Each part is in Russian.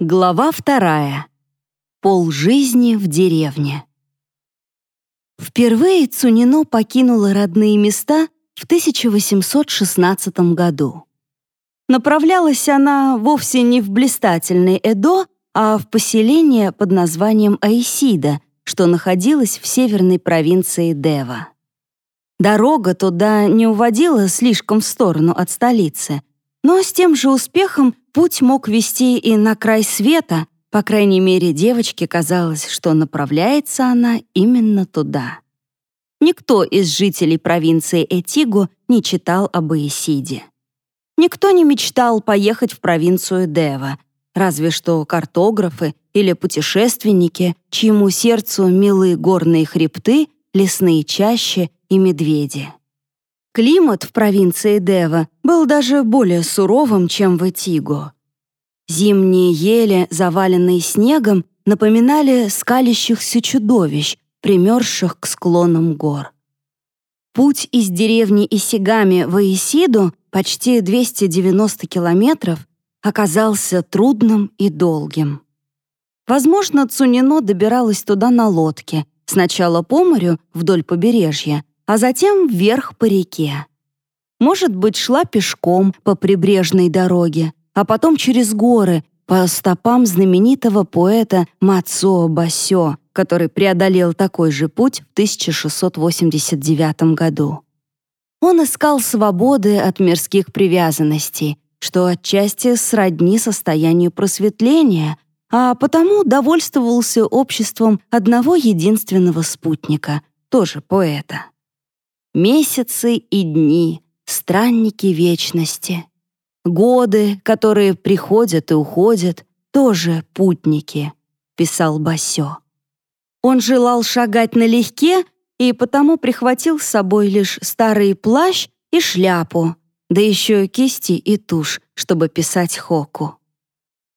Глава вторая. Пол жизни в деревне. Впервые Цунино покинула родные места в 1816 году. Направлялась она вовсе не в блистательный Эдо, а в поселение под названием Айсида, что находилось в северной провинции Дева. Дорога туда не уводила слишком в сторону от столицы, но с тем же успехом путь мог вести и на край света, по крайней мере, девочке казалось, что направляется она именно туда. Никто из жителей провинции Этиго не читал об Исиде. Никто не мечтал поехать в провинцию Дева, разве что картографы или путешественники, чьему сердцу милы горные хребты, лесные чащи и медведи. Климат в провинции Дева был даже более суровым, чем в Этиго. Зимние ели, заваленные снегом, напоминали скалящихся чудовищ, примерзших к склонам гор. Путь из деревни Исигами в Исиду, почти 290 километров, оказался трудным и долгим. Возможно, Цунино добиралась туда на лодке, сначала по морю вдоль побережья, а затем вверх по реке. Может быть, шла пешком по прибрежной дороге, а потом через горы по стопам знаменитого поэта Мацуо Басё, который преодолел такой же путь в 1689 году. Он искал свободы от мирских привязанностей, что отчасти сродни состоянию просветления, а потому довольствовался обществом одного единственного спутника, тоже поэта. Месяцы и дни, странники вечности. Годы, которые приходят и уходят, тоже путники, писал Басё. Он желал шагать налегке и потому прихватил с собой лишь старый плащ и шляпу, да еще кисти и тушь, чтобы писать хоку.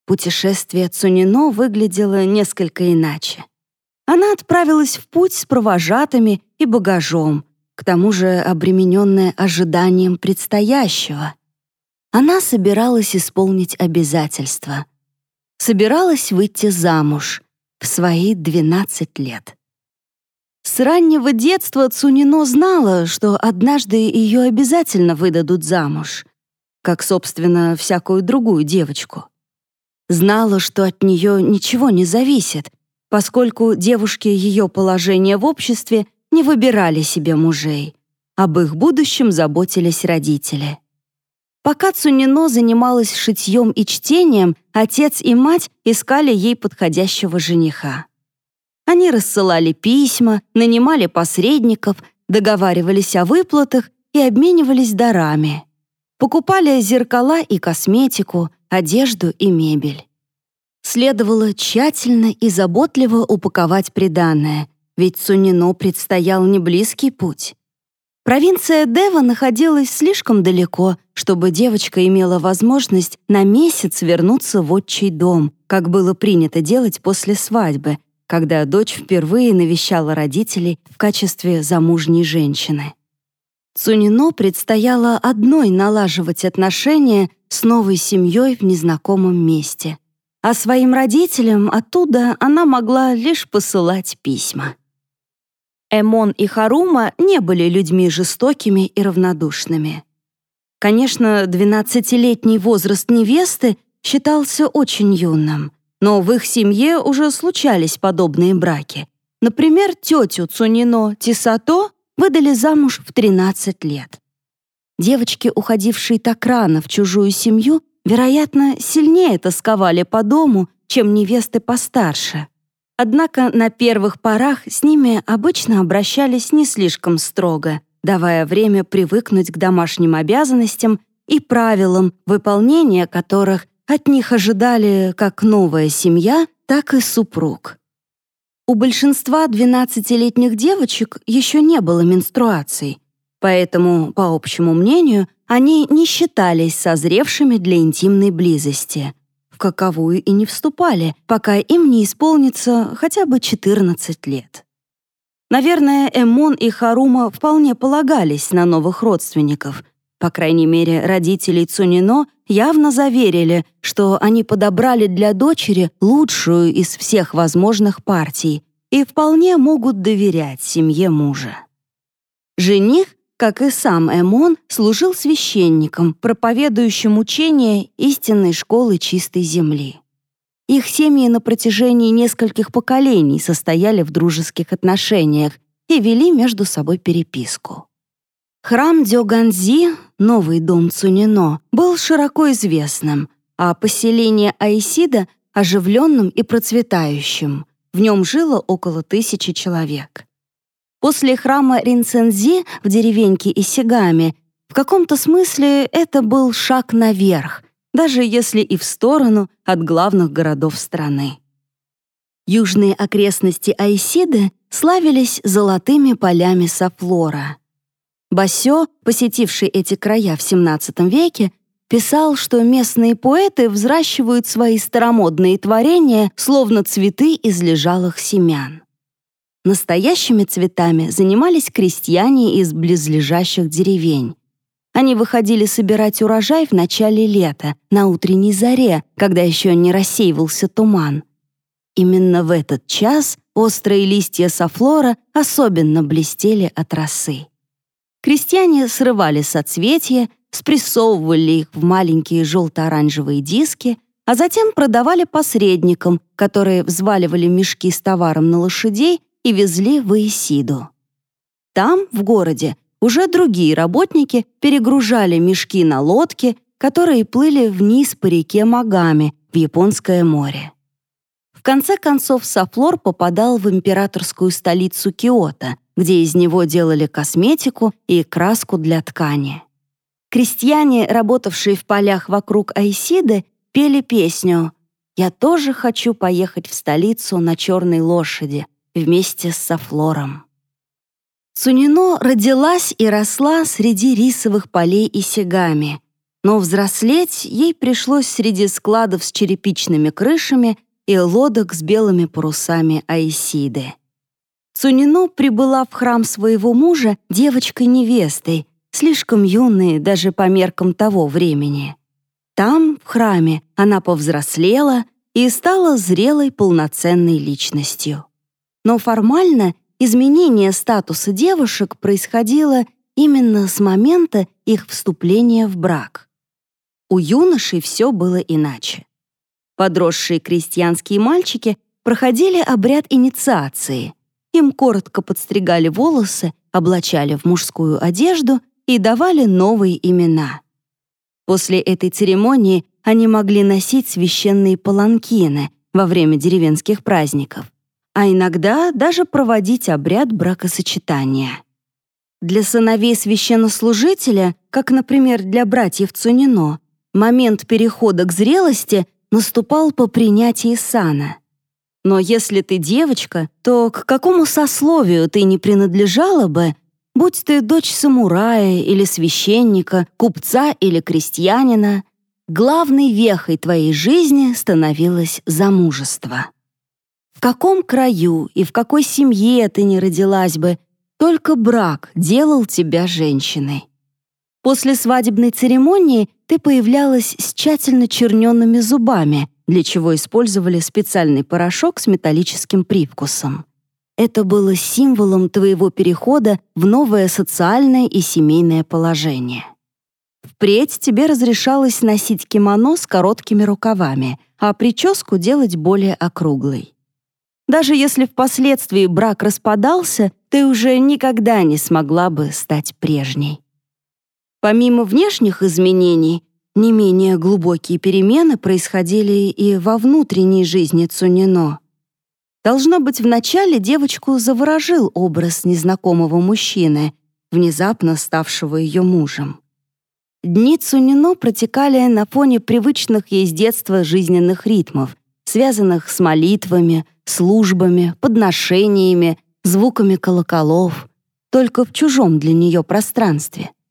Путешествие Цунино выглядело несколько иначе. Она отправилась в путь с провожатыми и багажом, к тому же обремененная ожиданием предстоящего. Она собиралась исполнить обязательства. Собиралась выйти замуж в свои 12 лет. С раннего детства Цунино знала, что однажды ее обязательно выдадут замуж, как, собственно, всякую другую девочку. Знала, что от нее ничего не зависит, поскольку девушки ее положения в обществе не выбирали себе мужей. Об их будущем заботились родители. Пока Цунино занималась шитьем и чтением, отец и мать искали ей подходящего жениха. Они рассылали письма, нанимали посредников, договаривались о выплатах и обменивались дарами. Покупали зеркала и косметику, одежду и мебель. Следовало тщательно и заботливо упаковать приданное, ведь Сунино предстоял неблизкий путь. Провинция Дева находилась слишком далеко, чтобы девочка имела возможность на месяц вернуться в отчий дом, как было принято делать после свадьбы, когда дочь впервые навещала родителей в качестве замужней женщины. Цунино предстояло одной налаживать отношения с новой семьей в незнакомом месте, а своим родителям оттуда она могла лишь посылать письма. Эмон и Харума не были людьми жестокими и равнодушными. Конечно, 12-летний возраст невесты считался очень юным, но в их семье уже случались подобные браки. Например, тетю Цунино Тисато выдали замуж в 13 лет. Девочки, уходившие так рано в чужую семью, вероятно, сильнее тосковали по дому, чем невесты постарше. Однако на первых порах с ними обычно обращались не слишком строго, давая время привыкнуть к домашним обязанностям и правилам, выполнения которых от них ожидали как новая семья, так и супруг. У большинства 12-летних девочек еще не было менструаций, поэтому, по общему мнению, они не считались созревшими для интимной близости — каковую и не вступали, пока им не исполнится хотя бы 14 лет. Наверное, Эмон и Харума вполне полагались на новых родственников. По крайней мере, родителей Цунино явно заверили, что они подобрали для дочери лучшую из всех возможных партий и вполне могут доверять семье мужа. Жених, как и сам Эмон, служил священником, проповедующим учение истинной школы чистой земли. Их семьи на протяжении нескольких поколений состояли в дружеских отношениях и вели между собой переписку. Храм Дёганзи, новый дом Цунино, был широко известным, а поселение Айсида — оживленным и процветающим. В нем жило около тысячи человек. После храма Ринцензи в деревеньке Исигами в каком-то смысле это был шаг наверх, даже если и в сторону от главных городов страны. Южные окрестности Айсиды славились золотыми полями Сафлора. Басё, посетивший эти края в XVII веке, писал, что местные поэты взращивают свои старомодные творения, словно цветы из лежалых семян. Настоящими цветами занимались крестьяне из близлежащих деревень. Они выходили собирать урожай в начале лета, на утренней заре, когда еще не рассеивался туман. Именно в этот час острые листья софлора особенно блестели от росы. Крестьяне срывали соцветия, спрессовывали их в маленькие желто-оранжевые диски, а затем продавали посредникам, которые взваливали мешки с товаром на лошадей и везли в Исиду. Там, в городе, уже другие работники перегружали мешки на лодки, которые плыли вниз по реке Магами в Японское море. В конце концов, Сафлор попадал в императорскую столицу Киото, где из него делали косметику и краску для ткани. Крестьяне, работавшие в полях вокруг Айсиды, пели песню «Я тоже хочу поехать в столицу на черной лошади вместе с Сафлором». Цунино родилась и росла среди рисовых полей и сегами, но взрослеть ей пришлось среди складов с черепичными крышами и лодок с белыми парусами Айсиды. Цунино прибыла в храм своего мужа девочкой-невестой, слишком юной даже по меркам того времени. Там, в храме, она повзрослела и стала зрелой полноценной личностью. Но формально изменение статуса девушек происходило именно с момента их вступления в брак. У юношей все было иначе. Подросшие крестьянские мальчики проходили обряд инициации — им коротко подстригали волосы, облачали в мужскую одежду и давали новые имена. После этой церемонии они могли носить священные паланкины во время деревенских праздников, а иногда даже проводить обряд бракосочетания. Для сыновей священнослужителя, как, например, для братьев Цунино, момент перехода к зрелости наступал по принятии сана. Но если ты девочка, то к какому сословию ты не принадлежала бы, будь ты дочь самурая или священника, купца или крестьянина, главной вехой твоей жизни становилось замужество. Каком краю и в какой семье ты не родилась бы, только брак делал тебя женщиной. После свадебной церемонии ты появлялась с тщательно черненными зубами, для чего использовали специальный порошок с металлическим привкусом. Это было символом твоего перехода в новое социальное и семейное положение. Впредь тебе разрешалось носить кимоно с короткими рукавами, а прическу делать более округлой. Даже если впоследствии брак распадался, ты уже никогда не смогла бы стать прежней. Помимо внешних изменений, не менее глубокие перемены происходили и во внутренней жизни Цунино. Должно быть, вначале девочку заворожил образ незнакомого мужчины, внезапно ставшего ее мужем. Дни Цунино протекали на фоне привычных ей с детства жизненных ритмов, связанных с молитвами, службами, подношениями, звуками колоколов, только в чужом для нее пространстве —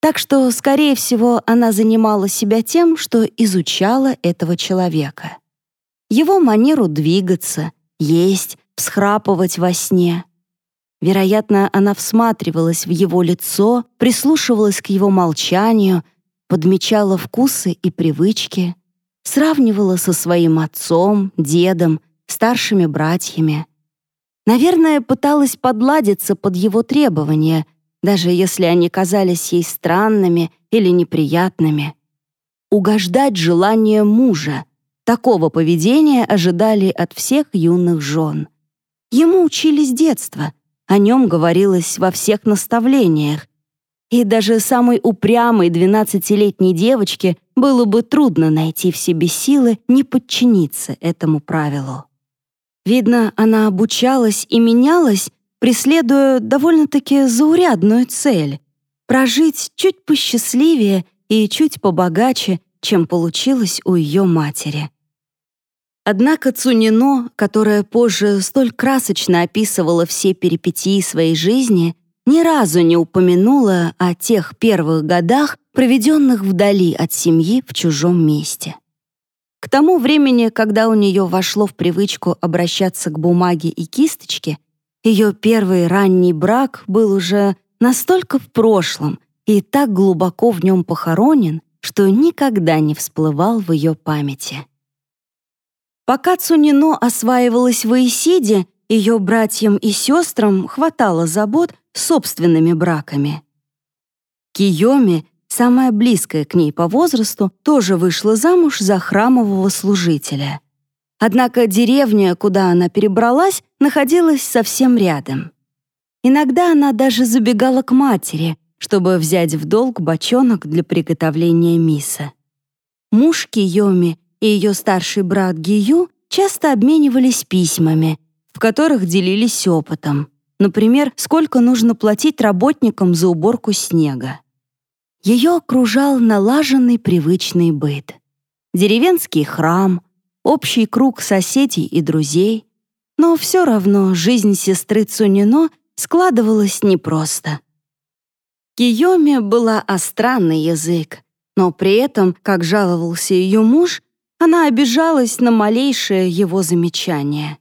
так что, скорее всего, она занимала себя тем, что изучала этого человека. Его манеру двигаться, есть, всхрапывать во сне. Вероятно, она всматривалась в его лицо, прислушивалась к его молчанию, подмечала вкусы и привычки, сравнивала со своим отцом, дедом, старшими братьями. Наверное, пыталась подладиться под его требования, даже если они казались ей странными или неприятными. Угождать желание мужа. Такого поведения ожидали от всех юных жен. Ему учили с детства, о нем говорилось во всех наставлениях, и даже самой упрямой двенадцатилетней девочке было бы трудно найти в себе силы не подчиниться этому правилу. Видно, она обучалась и менялась, преследуя довольно-таки заурядную цель — прожить чуть посчастливее и чуть побогаче, чем получилось у ее матери. Однако Цунино, которая позже столь красочно описывала все перипетии своей жизни, ни разу не упомянула о тех первых годах, проведенных вдали от семьи в чужом месте. Тому времени, когда у нее вошло в привычку обращаться к бумаге и кисточке, ее первый ранний брак был уже настолько в прошлом и так глубоко в нем похоронен, что никогда не всплывал в ее памяти. Пока Цунино осваивалась в Исиде, ее братьям и сестрам хватало забот собственными браками. Киоми, самая близкая к ней по возрасту, тоже вышла замуж за храмового служителя. Однако деревня, куда она перебралась, находилась совсем рядом. Иногда она даже забегала к матери, чтобы взять в долг бочонок для приготовления миса. Муж Киоми и ее старший брат Гию часто обменивались письмами, в которых делились опытом. Например, сколько нужно платить работникам за уборку снега. Ее окружал налаженный привычный быт. Деревенский храм, общий круг соседей и друзей. Но все равно жизнь сестры Цунино складывалась непросто. Киоме была остранный язык, но при этом, как жаловался ее муж, она обижалась на малейшее его замечание.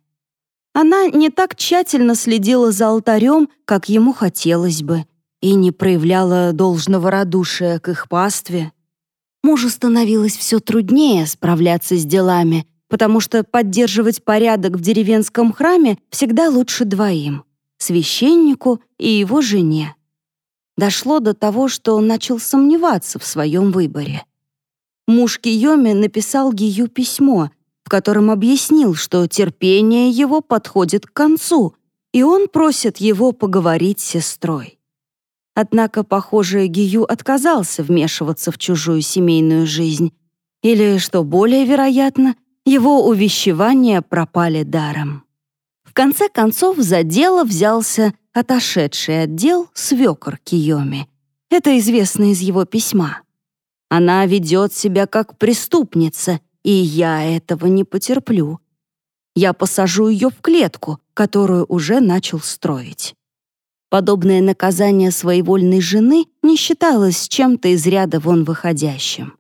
Она не так тщательно следила за алтарем, как ему хотелось бы, и не проявляла должного радушия к их пастве. Мужу становилось все труднее справляться с делами, потому что поддерживать порядок в деревенском храме всегда лучше двоим — священнику и его жене. Дошло до того, что он начал сомневаться в своем выборе. Муж Киоми написал Гию письмо, в котором объяснил, что терпение его подходит к концу, и он просит его поговорить с сестрой. Однако, похоже, Гию отказался вмешиваться в чужую семейную жизнь, или, что более вероятно, его увещевания пропали даром. В конце концов, за дело взялся отошедший отдел свекор Киоми. Это известно из его письма. Она ведет себя как преступница, и я этого не потерплю. Я посажу ее в клетку, которую уже начал строить. Подобное наказание своевольной жены не считалось чем-то из ряда вон выходящим.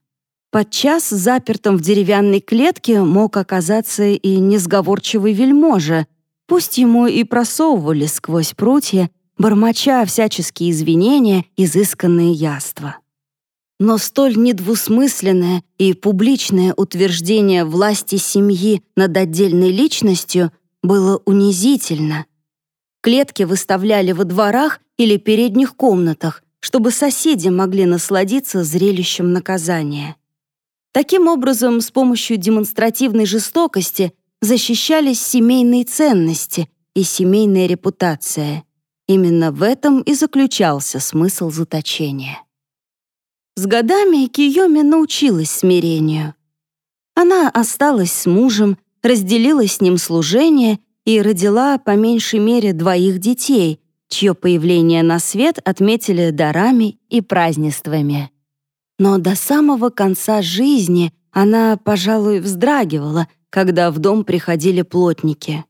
Подчас запертым в деревянной клетке мог оказаться и несговорчивый вельможа, пусть ему и просовывали сквозь прутья, бормоча всяческие извинения, изысканные яства. Но столь недвусмысленное и публичное утверждение власти семьи над отдельной личностью было унизительно. Клетки выставляли во дворах или передних комнатах, чтобы соседи могли насладиться зрелищем наказания. Таким образом, с помощью демонстративной жестокости защищались семейные ценности и семейная репутация. Именно в этом и заключался смысл заточения. С годами Киоми научилась смирению. Она осталась с мужем, разделила с ним служение и родила по меньшей мере двоих детей, чье появление на свет отметили дарами и празднествами. Но до самого конца жизни она, пожалуй, вздрагивала, когда в дом приходили плотники.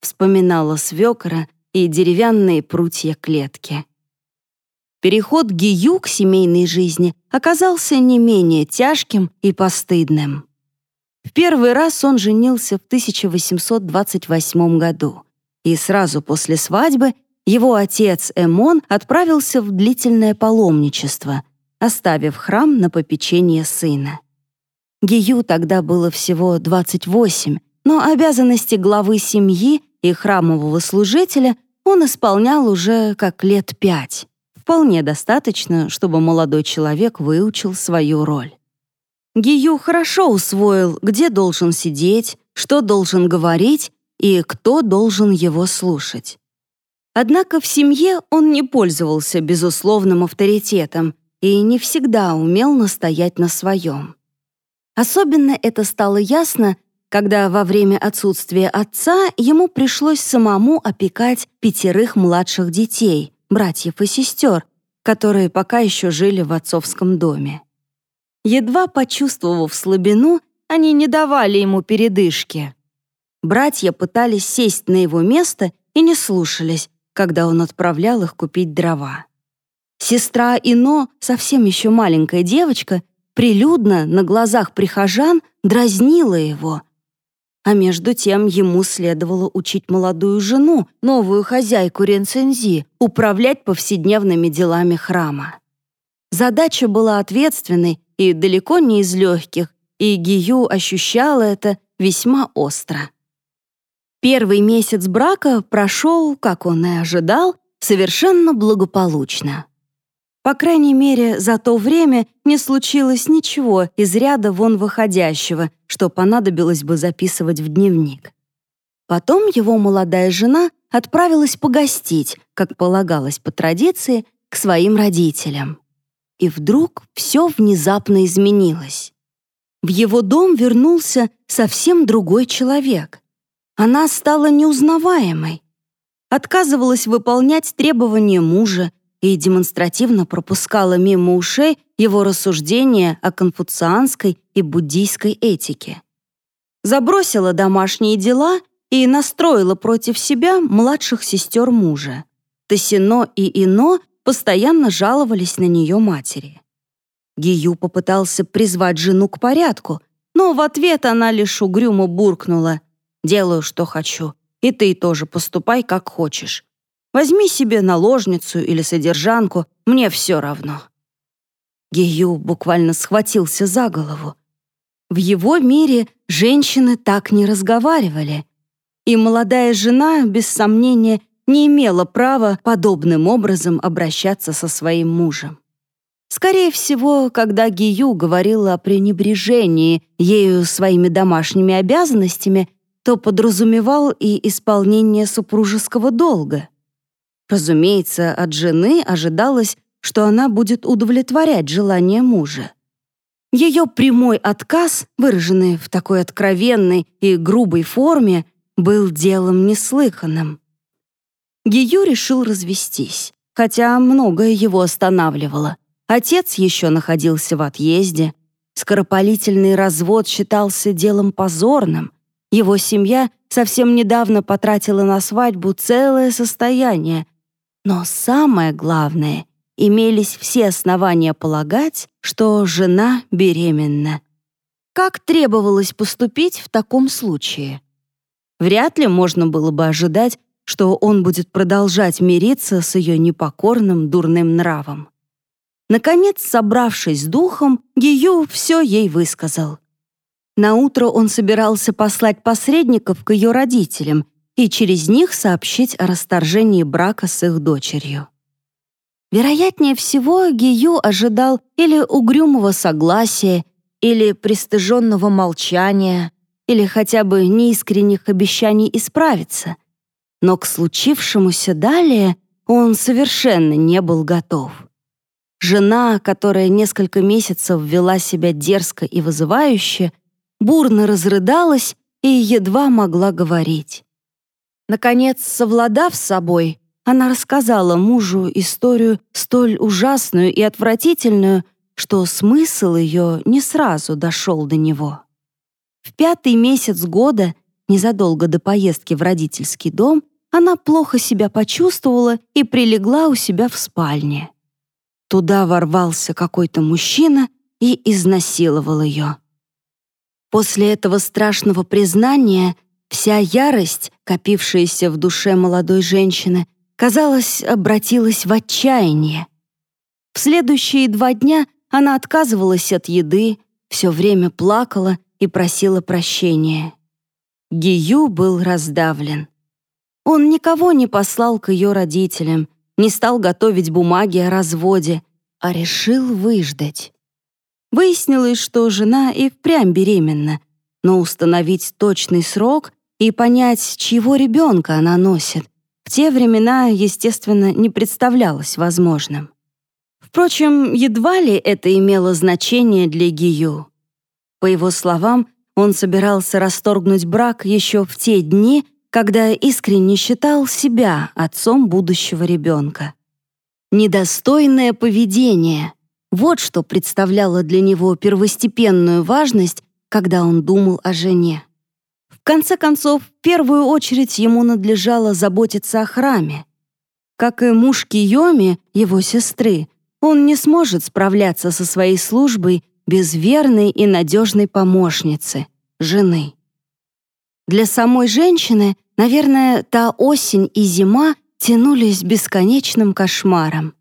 Вспоминала свекра и деревянные прутья клетки. Переход Гию к семейной жизни оказался не менее тяжким и постыдным. В первый раз он женился в 1828 году, и сразу после свадьбы его отец Эмон отправился в длительное паломничество, оставив храм на попечение сына. Гию тогда было всего 28, но обязанности главы семьи и храмового служителя он исполнял уже как лет пять. Вполне достаточно, чтобы молодой человек выучил свою роль. Гию хорошо усвоил, где должен сидеть, что должен говорить и кто должен его слушать. Однако в семье он не пользовался безусловным авторитетом и не всегда умел настоять на своем. Особенно это стало ясно, когда во время отсутствия отца ему пришлось самому опекать пятерых младших детей, братьев и сестер, которые пока еще жили в отцовском доме. Едва почувствовав слабину, они не давали ему передышки. Братья пытались сесть на его место и не слушались, когда он отправлял их купить дрова. Сестра Ино, совсем еще маленькая девочка, прилюдно на глазах прихожан дразнила его. А между тем ему следовало учить молодую жену, новую хозяйку Ренцензи, управлять повседневными делами храма. Задача была ответственной и далеко не из легких, и Гию ощущала это весьма остро. Первый месяц брака прошел, как он и ожидал, совершенно благополучно. По крайней мере, за то время не случилось ничего из ряда вон выходящего, что понадобилось бы записывать в дневник. Потом его молодая жена отправилась погостить, как полагалось по традиции, к своим родителям. И вдруг все внезапно изменилось. В его дом вернулся совсем другой человек. Она стала неузнаваемой. Отказывалась выполнять требования мужа и демонстративно пропускала мимо ушей его рассуждения о конфуцианской и буддийской этике. Забросила домашние дела и настроила против себя младших сестер мужа. Тосино и Ино постоянно жаловались на нее матери. Гию попытался призвать жену к порядку, но в ответ она лишь угрюмо буркнула Делаю, что хочу. И ты тоже поступай, как хочешь. Возьми себе наложницу или содержанку, мне все равно». Гею буквально схватился за голову. В его мире женщины так не разговаривали, и молодая жена, без сомнения, не имела права подобным образом обращаться со своим мужем. Скорее всего, когда Гию говорила о пренебрежении ею своими домашними обязанностями, то подразумевал и исполнение супружеского долга. Разумеется, от жены ожидалось, что она будет удовлетворять желания мужа. Ее прямой отказ, выраженный в такой откровенной и грубой форме, был делом неслыханным. Гию решил развестись, хотя многое его останавливало. Отец еще находился в отъезде, скоропалительный развод считался делом позорным, его семья совсем недавно потратила на свадьбу целое состояние. Но самое главное, имелись все основания полагать, что жена беременна. Как требовалось поступить в таком случае? Вряд ли можно было бы ожидать, что он будет продолжать мириться с ее непокорным дурным нравом. Наконец, собравшись с духом, Гию все ей высказал. На утро он собирался послать посредников к ее родителям и через них сообщить о расторжении брака с их дочерью. Вероятнее всего, Гию ожидал или угрюмого согласия, или пристыженного молчания, или хотя бы неискренних обещаний исправиться. Но к случившемуся далее он совершенно не был готов. Жена, которая несколько месяцев вела себя дерзко и вызывающе, бурно разрыдалась и едва могла говорить. Наконец, совладав с собой, она рассказала мужу историю столь ужасную и отвратительную, что смысл ее не сразу дошел до него. В пятый месяц года, незадолго до поездки в родительский дом, она плохо себя почувствовала и прилегла у себя в спальне. Туда ворвался какой-то мужчина и изнасиловал ее. После этого страшного признания вся ярость, копившаяся в душе молодой женщины, казалось, обратилась в отчаяние. В следующие два дня она отказывалась от еды, все время плакала и просила прощения. Гию был раздавлен. Он никого не послал к ее родителям, не стал готовить бумаги о разводе, а решил выждать. Выяснилось, что жена и впрямь беременна, но установить точный срок и понять, чьего ребенка она носит, в те времена, естественно, не представлялось возможным. Впрочем, едва ли это имело значение для Гию. По его словам, он собирался расторгнуть брак еще в те дни, когда искренне считал себя отцом будущего ребенка. Недостойное поведение — вот что представляло для него первостепенную важность, когда он думал о жене. В конце концов, в первую очередь ему надлежало заботиться о храме. Как и муж Киоми, его сестры, он не сможет справляться со своей службой без верной и надежной помощницы, жены. Для самой женщины Наверное, та осень и зима тянулись бесконечным кошмаром.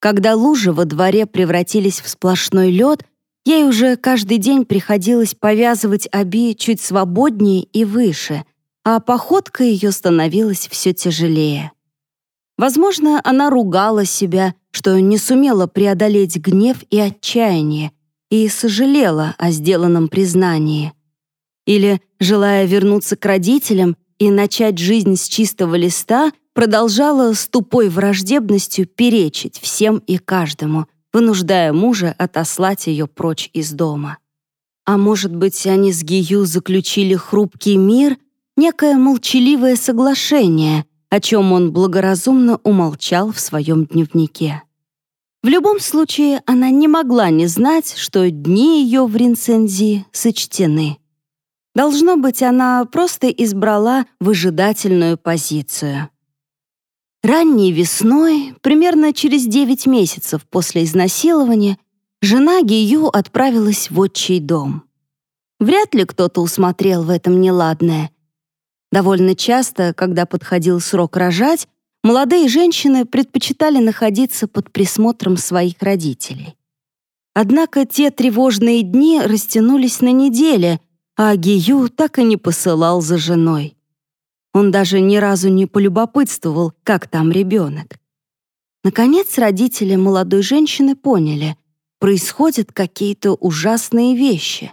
Когда лужи во дворе превратились в сплошной лед, ей уже каждый день приходилось повязывать оби чуть свободнее и выше, а походка ее становилась все тяжелее. Возможно, она ругала себя, что не сумела преодолеть гнев и отчаяние, и сожалела о сделанном признании. Или, желая вернуться к родителям, и начать жизнь с чистого листа продолжала с тупой враждебностью перечить всем и каждому, вынуждая мужа отослать ее прочь из дома. А может быть, они с Гию заключили хрупкий мир, некое молчаливое соглашение, о чем он благоразумно умолчал в своем дневнике. В любом случае, она не могла не знать, что дни ее в Ринцензи сочтены. Должно быть, она просто избрала выжидательную позицию. Ранней весной, примерно через 9 месяцев после изнасилования, жена Гию отправилась в отчий дом. Вряд ли кто-то усмотрел в этом неладное. Довольно часто, когда подходил срок рожать, молодые женщины предпочитали находиться под присмотром своих родителей. Однако те тревожные дни растянулись на недели, а Гию так и не посылал за женой. Он даже ни разу не полюбопытствовал, как там ребенок. Наконец родители молодой женщины поняли, происходят какие-то ужасные вещи.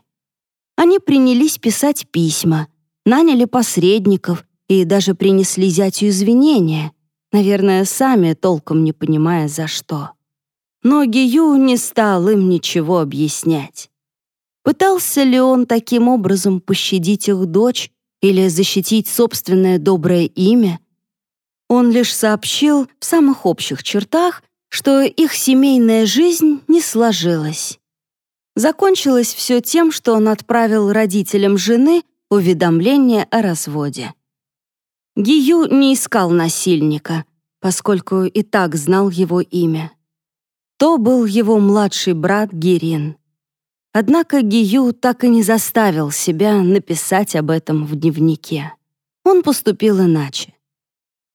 Они принялись писать письма, наняли посредников и даже принесли зятю извинения, наверное, сами толком не понимая за что. Но Гию не стал им ничего объяснять. Пытался ли он таким образом пощадить их дочь или защитить собственное доброе имя? Он лишь сообщил в самых общих чертах, что их семейная жизнь не сложилась. Закончилось все тем, что он отправил родителям жены уведомление о разводе. Гию не искал насильника, поскольку и так знал его имя. То был его младший брат Гирин. Однако Гию так и не заставил себя написать об этом в дневнике. Он поступил иначе.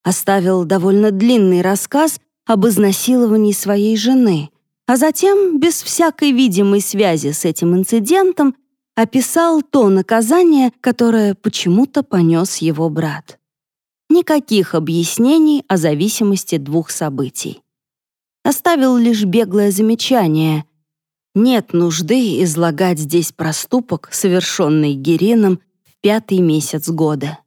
Оставил довольно длинный рассказ об изнасиловании своей жены, а затем, без всякой видимой связи с этим инцидентом, описал то наказание, которое почему-то понес его брат. Никаких объяснений о зависимости двух событий. Оставил лишь беглое замечание, нет нужды излагать здесь проступок, совершенный Герином в пятый месяц года.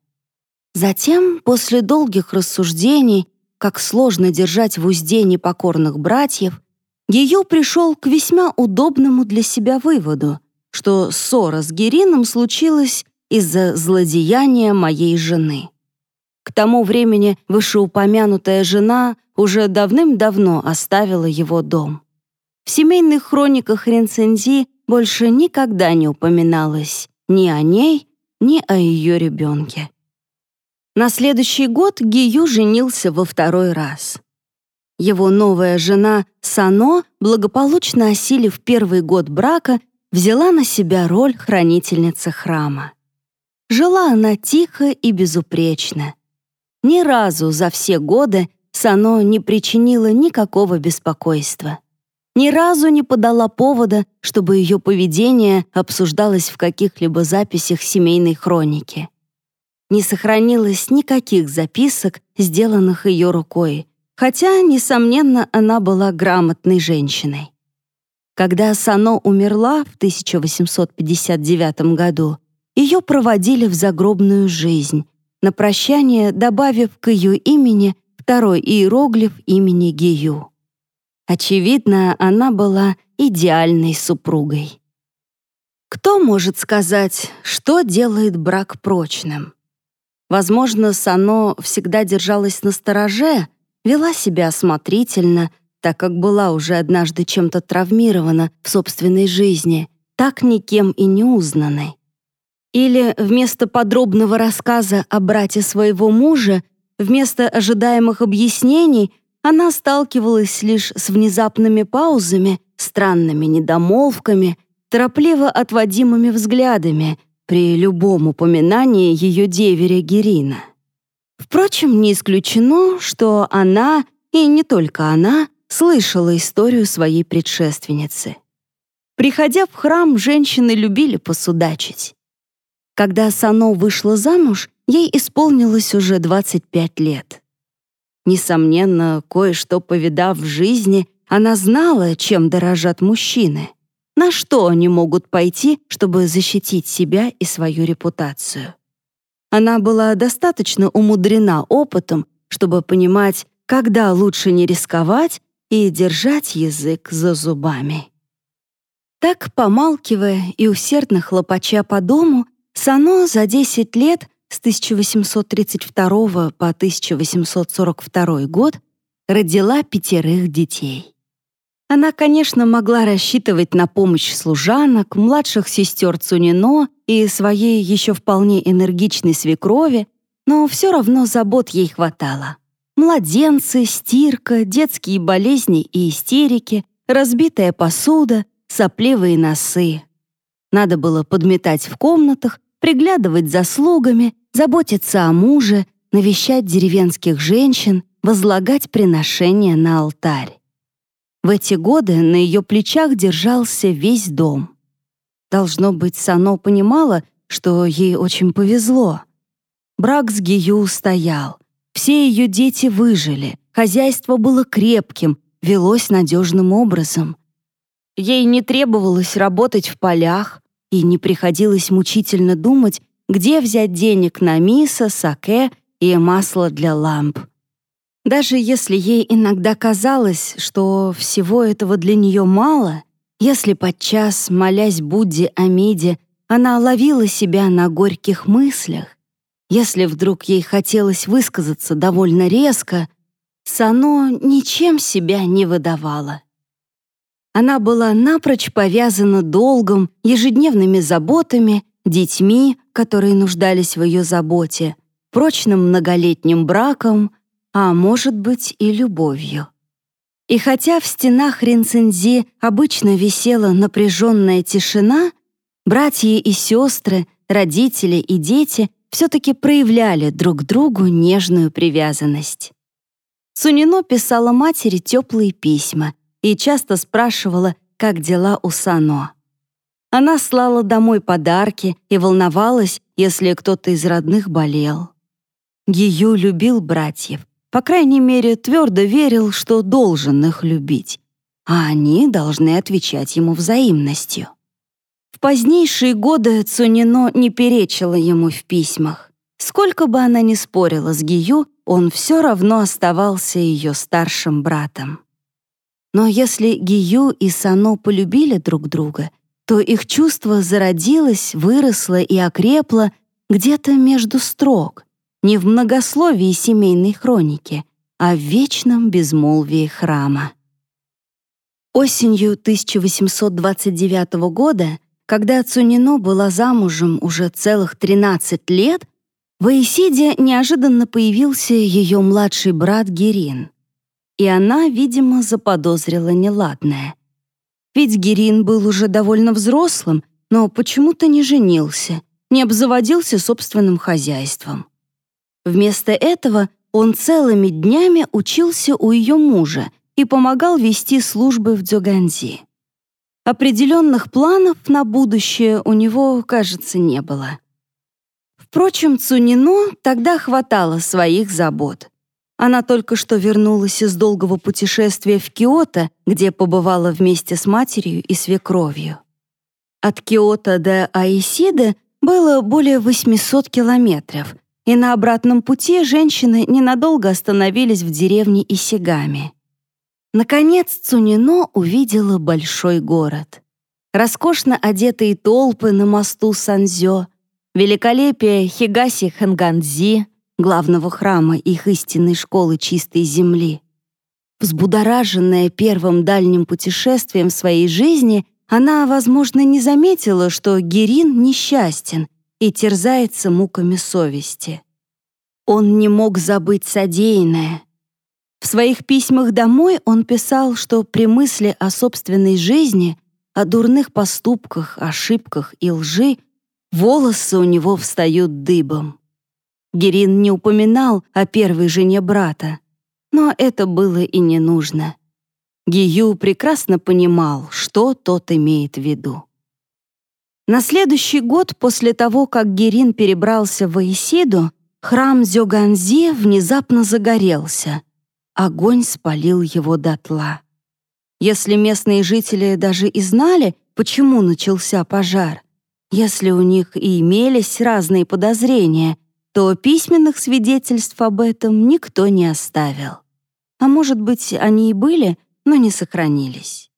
Затем, после долгих рассуждений, как сложно держать в узде непокорных братьев, Гию пришел к весьма удобному для себя выводу, что ссора с Герином случилась из-за злодеяния моей жены. К тому времени вышеупомянутая жена уже давным-давно оставила его дом. В семейных хрониках Ренцензи больше никогда не упоминалось ни о ней, ни о ее ребенке. На следующий год Гию женился во второй раз. Его новая жена Сано, благополучно осилив первый год брака, взяла на себя роль хранительницы храма. Жила она тихо и безупречно. Ни разу за все годы Сано не причинила никакого беспокойства. Ни разу не подала повода, чтобы ее поведение обсуждалось в каких-либо записях семейной хроники. Не сохранилось никаких записок, сделанных ее рукой, хотя, несомненно, она была грамотной женщиной. Когда Сано умерла в 1859 году, ее проводили в загробную жизнь, на прощание добавив к ее имени второй иероглиф имени Гию. Очевидно, она была идеальной супругой. Кто может сказать, что делает брак прочным? Возможно, Сано всегда держалась на стороже, вела себя осмотрительно, так как была уже однажды чем-то травмирована в собственной жизни, так никем и не узнанной. Или вместо подробного рассказа о брате своего мужа, вместо ожидаемых объяснений, она сталкивалась лишь с внезапными паузами, странными недомолвками, торопливо отводимыми взглядами при любом упоминании ее деверя Герина. Впрочем, не исключено, что она, и не только она, слышала историю своей предшественницы. Приходя в храм, женщины любили посудачить. Когда Сано вышла замуж, ей исполнилось уже 25 лет. Несомненно, кое-что повидав в жизни, она знала, чем дорожат мужчины, на что они могут пойти, чтобы защитить себя и свою репутацию. Она была достаточно умудрена опытом, чтобы понимать, когда лучше не рисковать и держать язык за зубами. Так, помалкивая и усердно хлопача по дому, Сано за 10 лет с 1832 по 1842 год родила пятерых детей. Она, конечно, могла рассчитывать на помощь служанок, младших сестер Цунино и своей еще вполне энергичной свекрови, но все равно забот ей хватало. Младенцы, стирка, детские болезни и истерики, разбитая посуда, сопливые носы. Надо было подметать в комнатах, приглядывать за слугами, заботиться о муже, навещать деревенских женщин, возлагать приношения на алтарь. В эти годы на ее плечах держался весь дом. Должно быть, Сано понимала, что ей очень повезло. Брак с Гию стоял. Все ее дети выжили, хозяйство было крепким, велось надежным образом. Ей не требовалось работать в полях, и не приходилось мучительно думать, где взять денег на мисо, саке и масло для ламп. Даже если ей иногда казалось, что всего этого для нее мало, если подчас, молясь Будде Амиде, она ловила себя на горьких мыслях, если вдруг ей хотелось высказаться довольно резко, Сано ничем себя не выдавала. Она была напрочь повязана долгом, ежедневными заботами, детьми, которые нуждались в ее заботе, прочным многолетним браком, а может быть и любовью. И хотя в стенах Ринцензи обычно висела напряженная тишина, братья и сестры, родители и дети все-таки проявляли друг другу нежную привязанность. Сунино писала матери теплые письма — и часто спрашивала, как дела у Сано. Она слала домой подарки и волновалась, если кто-то из родных болел. Гию любил братьев, по крайней мере, твердо верил, что должен их любить, а они должны отвечать ему взаимностью. В позднейшие годы Цунино не перечила ему в письмах. Сколько бы она ни спорила с Гию, он все равно оставался ее старшим братом. Но если Гию и Сано полюбили друг друга, то их чувство зародилось, выросло и окрепло где-то между строк, не в многословии семейной хроники, а в вечном безмолвии храма. Осенью 1829 года, когда Цунино была замужем уже целых 13 лет, в Исиде неожиданно появился ее младший брат Герин и она, видимо, заподозрила неладное. Ведь Герин был уже довольно взрослым, но почему-то не женился, не обзаводился собственным хозяйством. Вместо этого он целыми днями учился у ее мужа, и помогал вести службы в Дзюганзи. Определенных планов на будущее у него, кажется, не было. Впрочем, Цунино тогда хватало своих забот. Она только что вернулась из долгого путешествия в Киото, где побывала вместе с матерью и свекровью. От Киото до Аисиды было более 800 километров, и на обратном пути женщины ненадолго остановились в деревне Исигами. Наконец Цунино увидела большой город. Роскошно одетые толпы на мосту Санзё, великолепие Хигаси Ханганзи, главного храма их истинной школы чистой земли. Взбудораженная первым дальним путешествием своей жизни, она, возможно, не заметила, что Герин несчастен и терзается муками совести. Он не мог забыть содеянное. В своих письмах домой он писал, что при мысли о собственной жизни, о дурных поступках, ошибках и лжи волосы у него встают дыбом. Герин не упоминал о первой жене брата, но это было и не нужно. Гию прекрасно понимал, что тот имеет в виду. На следующий год после того, как Герин перебрался в Аисиду, храм Зёганзи внезапно загорелся. Огонь спалил его дотла. Если местные жители даже и знали, почему начался пожар, если у них и имелись разные подозрения, то письменных свидетельств об этом никто не оставил. А может быть, они и были, но не сохранились.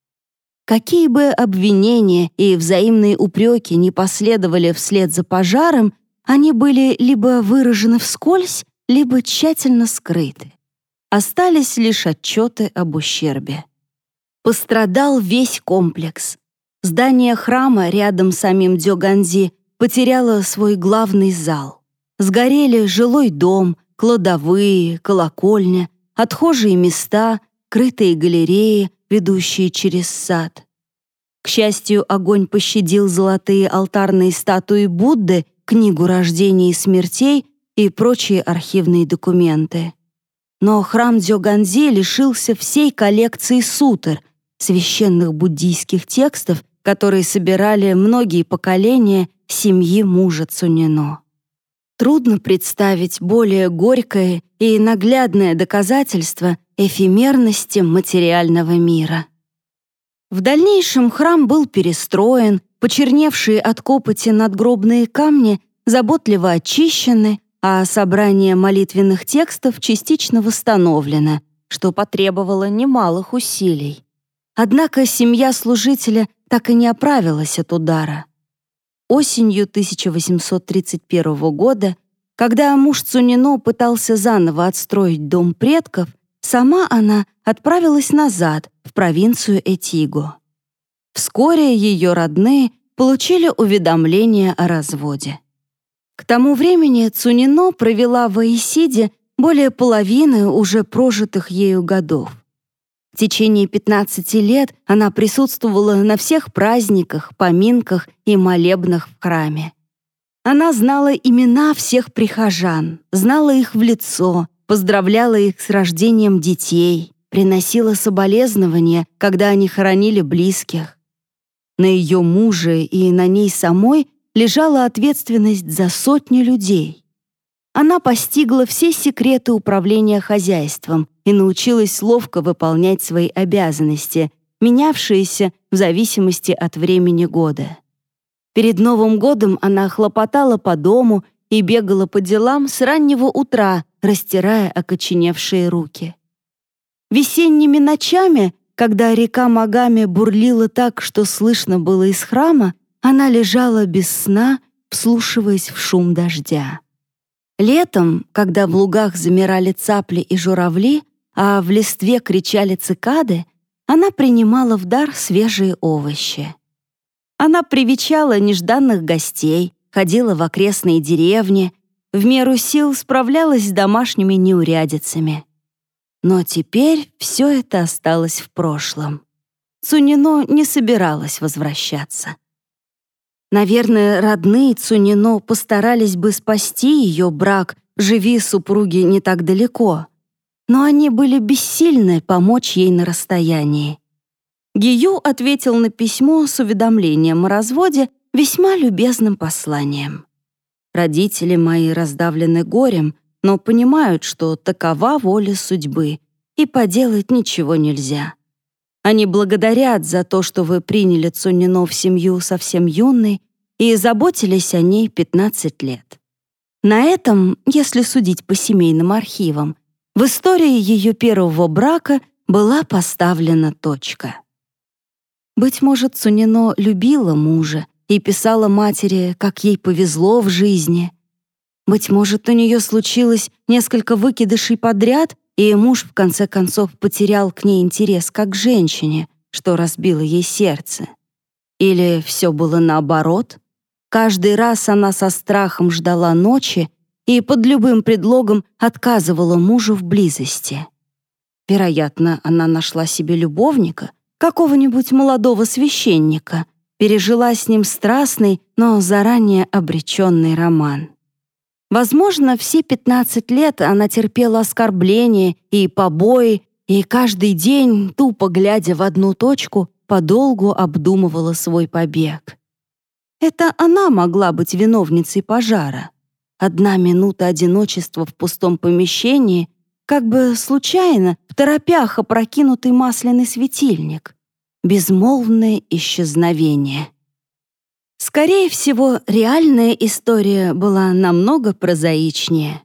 Какие бы обвинения и взаимные упреки не последовали вслед за пожаром, они были либо выражены вскользь, либо тщательно скрыты. Остались лишь отчеты об ущербе. Пострадал весь комплекс. Здание храма рядом с самим Дзёганзи потеряло свой главный зал. Сгорели жилой дом, кладовые, колокольня, отхожие места, крытые галереи, ведущие через сад. К счастью, огонь пощадил золотые алтарные статуи Будды, книгу рождения и смертей и прочие архивные документы. Но храм Дзёганзи лишился всей коллекции сутр, священных буддийских текстов, которые собирали многие поколения семьи мужа Цунино. Трудно представить более горькое и наглядное доказательство эфемерности материального мира. В дальнейшем храм был перестроен, почерневшие от копоти надгробные камни заботливо очищены, а собрание молитвенных текстов частично восстановлено, что потребовало немалых усилий. Однако семья служителя так и не оправилась от удара. Осенью 1831 года, когда муж Цунино пытался заново отстроить дом предков, сама она отправилась назад, в провинцию Этиго. Вскоре ее родные получили уведомление о разводе. К тому времени Цунино провела в Аисиде более половины уже прожитых ею годов. В течение 15 лет она присутствовала на всех праздниках, поминках и молебнах в храме. Она знала имена всех прихожан, знала их в лицо, поздравляла их с рождением детей, приносила соболезнования, когда они хоронили близких. На ее муже и на ней самой лежала ответственность за сотни людей она постигла все секреты управления хозяйством и научилась ловко выполнять свои обязанности, менявшиеся в зависимости от времени года. Перед Новым годом она хлопотала по дому и бегала по делам с раннего утра, растирая окоченевшие руки. Весенними ночами, когда река Магами бурлила так, что слышно было из храма, она лежала без сна, вслушиваясь в шум дождя. Летом, когда в лугах замирали цапли и журавли, а в листве кричали цикады, она принимала в дар свежие овощи. Она привечала нежданных гостей, ходила в окрестные деревни, в меру сил справлялась с домашними неурядицами. Но теперь все это осталось в прошлом. Цунино не собиралась возвращаться. Наверное, родные Цунино постарались бы спасти ее брак, живи супруги не так далеко. но они были бессильны помочь ей на расстоянии. Гию ответил на письмо с уведомлением о разводе весьма любезным посланием. «Родители мои раздавлены горем, но понимают, что такова воля судьбы, и поделать ничего нельзя. Они благодарят за то, что вы приняли Цунино в семью совсем юной и заботились о ней 15 лет. На этом, если судить по семейным архивам, в истории ее первого брака была поставлена точка. Быть может, Цунино любила мужа и писала матери, как ей повезло в жизни. Быть может, у нее случилось несколько выкидышей подряд, и муж в конце концов потерял к ней интерес как к женщине, что разбило ей сердце. Или все было наоборот? Каждый раз она со страхом ждала ночи и под любым предлогом отказывала мужу в близости. Вероятно, она нашла себе любовника, какого-нибудь молодого священника, пережила с ним страстный, но заранее обреченный роман. Возможно, все 15 лет она терпела оскорбления и побои, и каждый день, тупо глядя в одну точку, подолгу обдумывала свой побег. Это она могла быть виновницей пожара. Одна минута одиночества в пустом помещении, как бы случайно, в торопях опрокинутый масляный светильник. Безмолвное исчезновение. Скорее всего, реальная история была намного прозаичнее.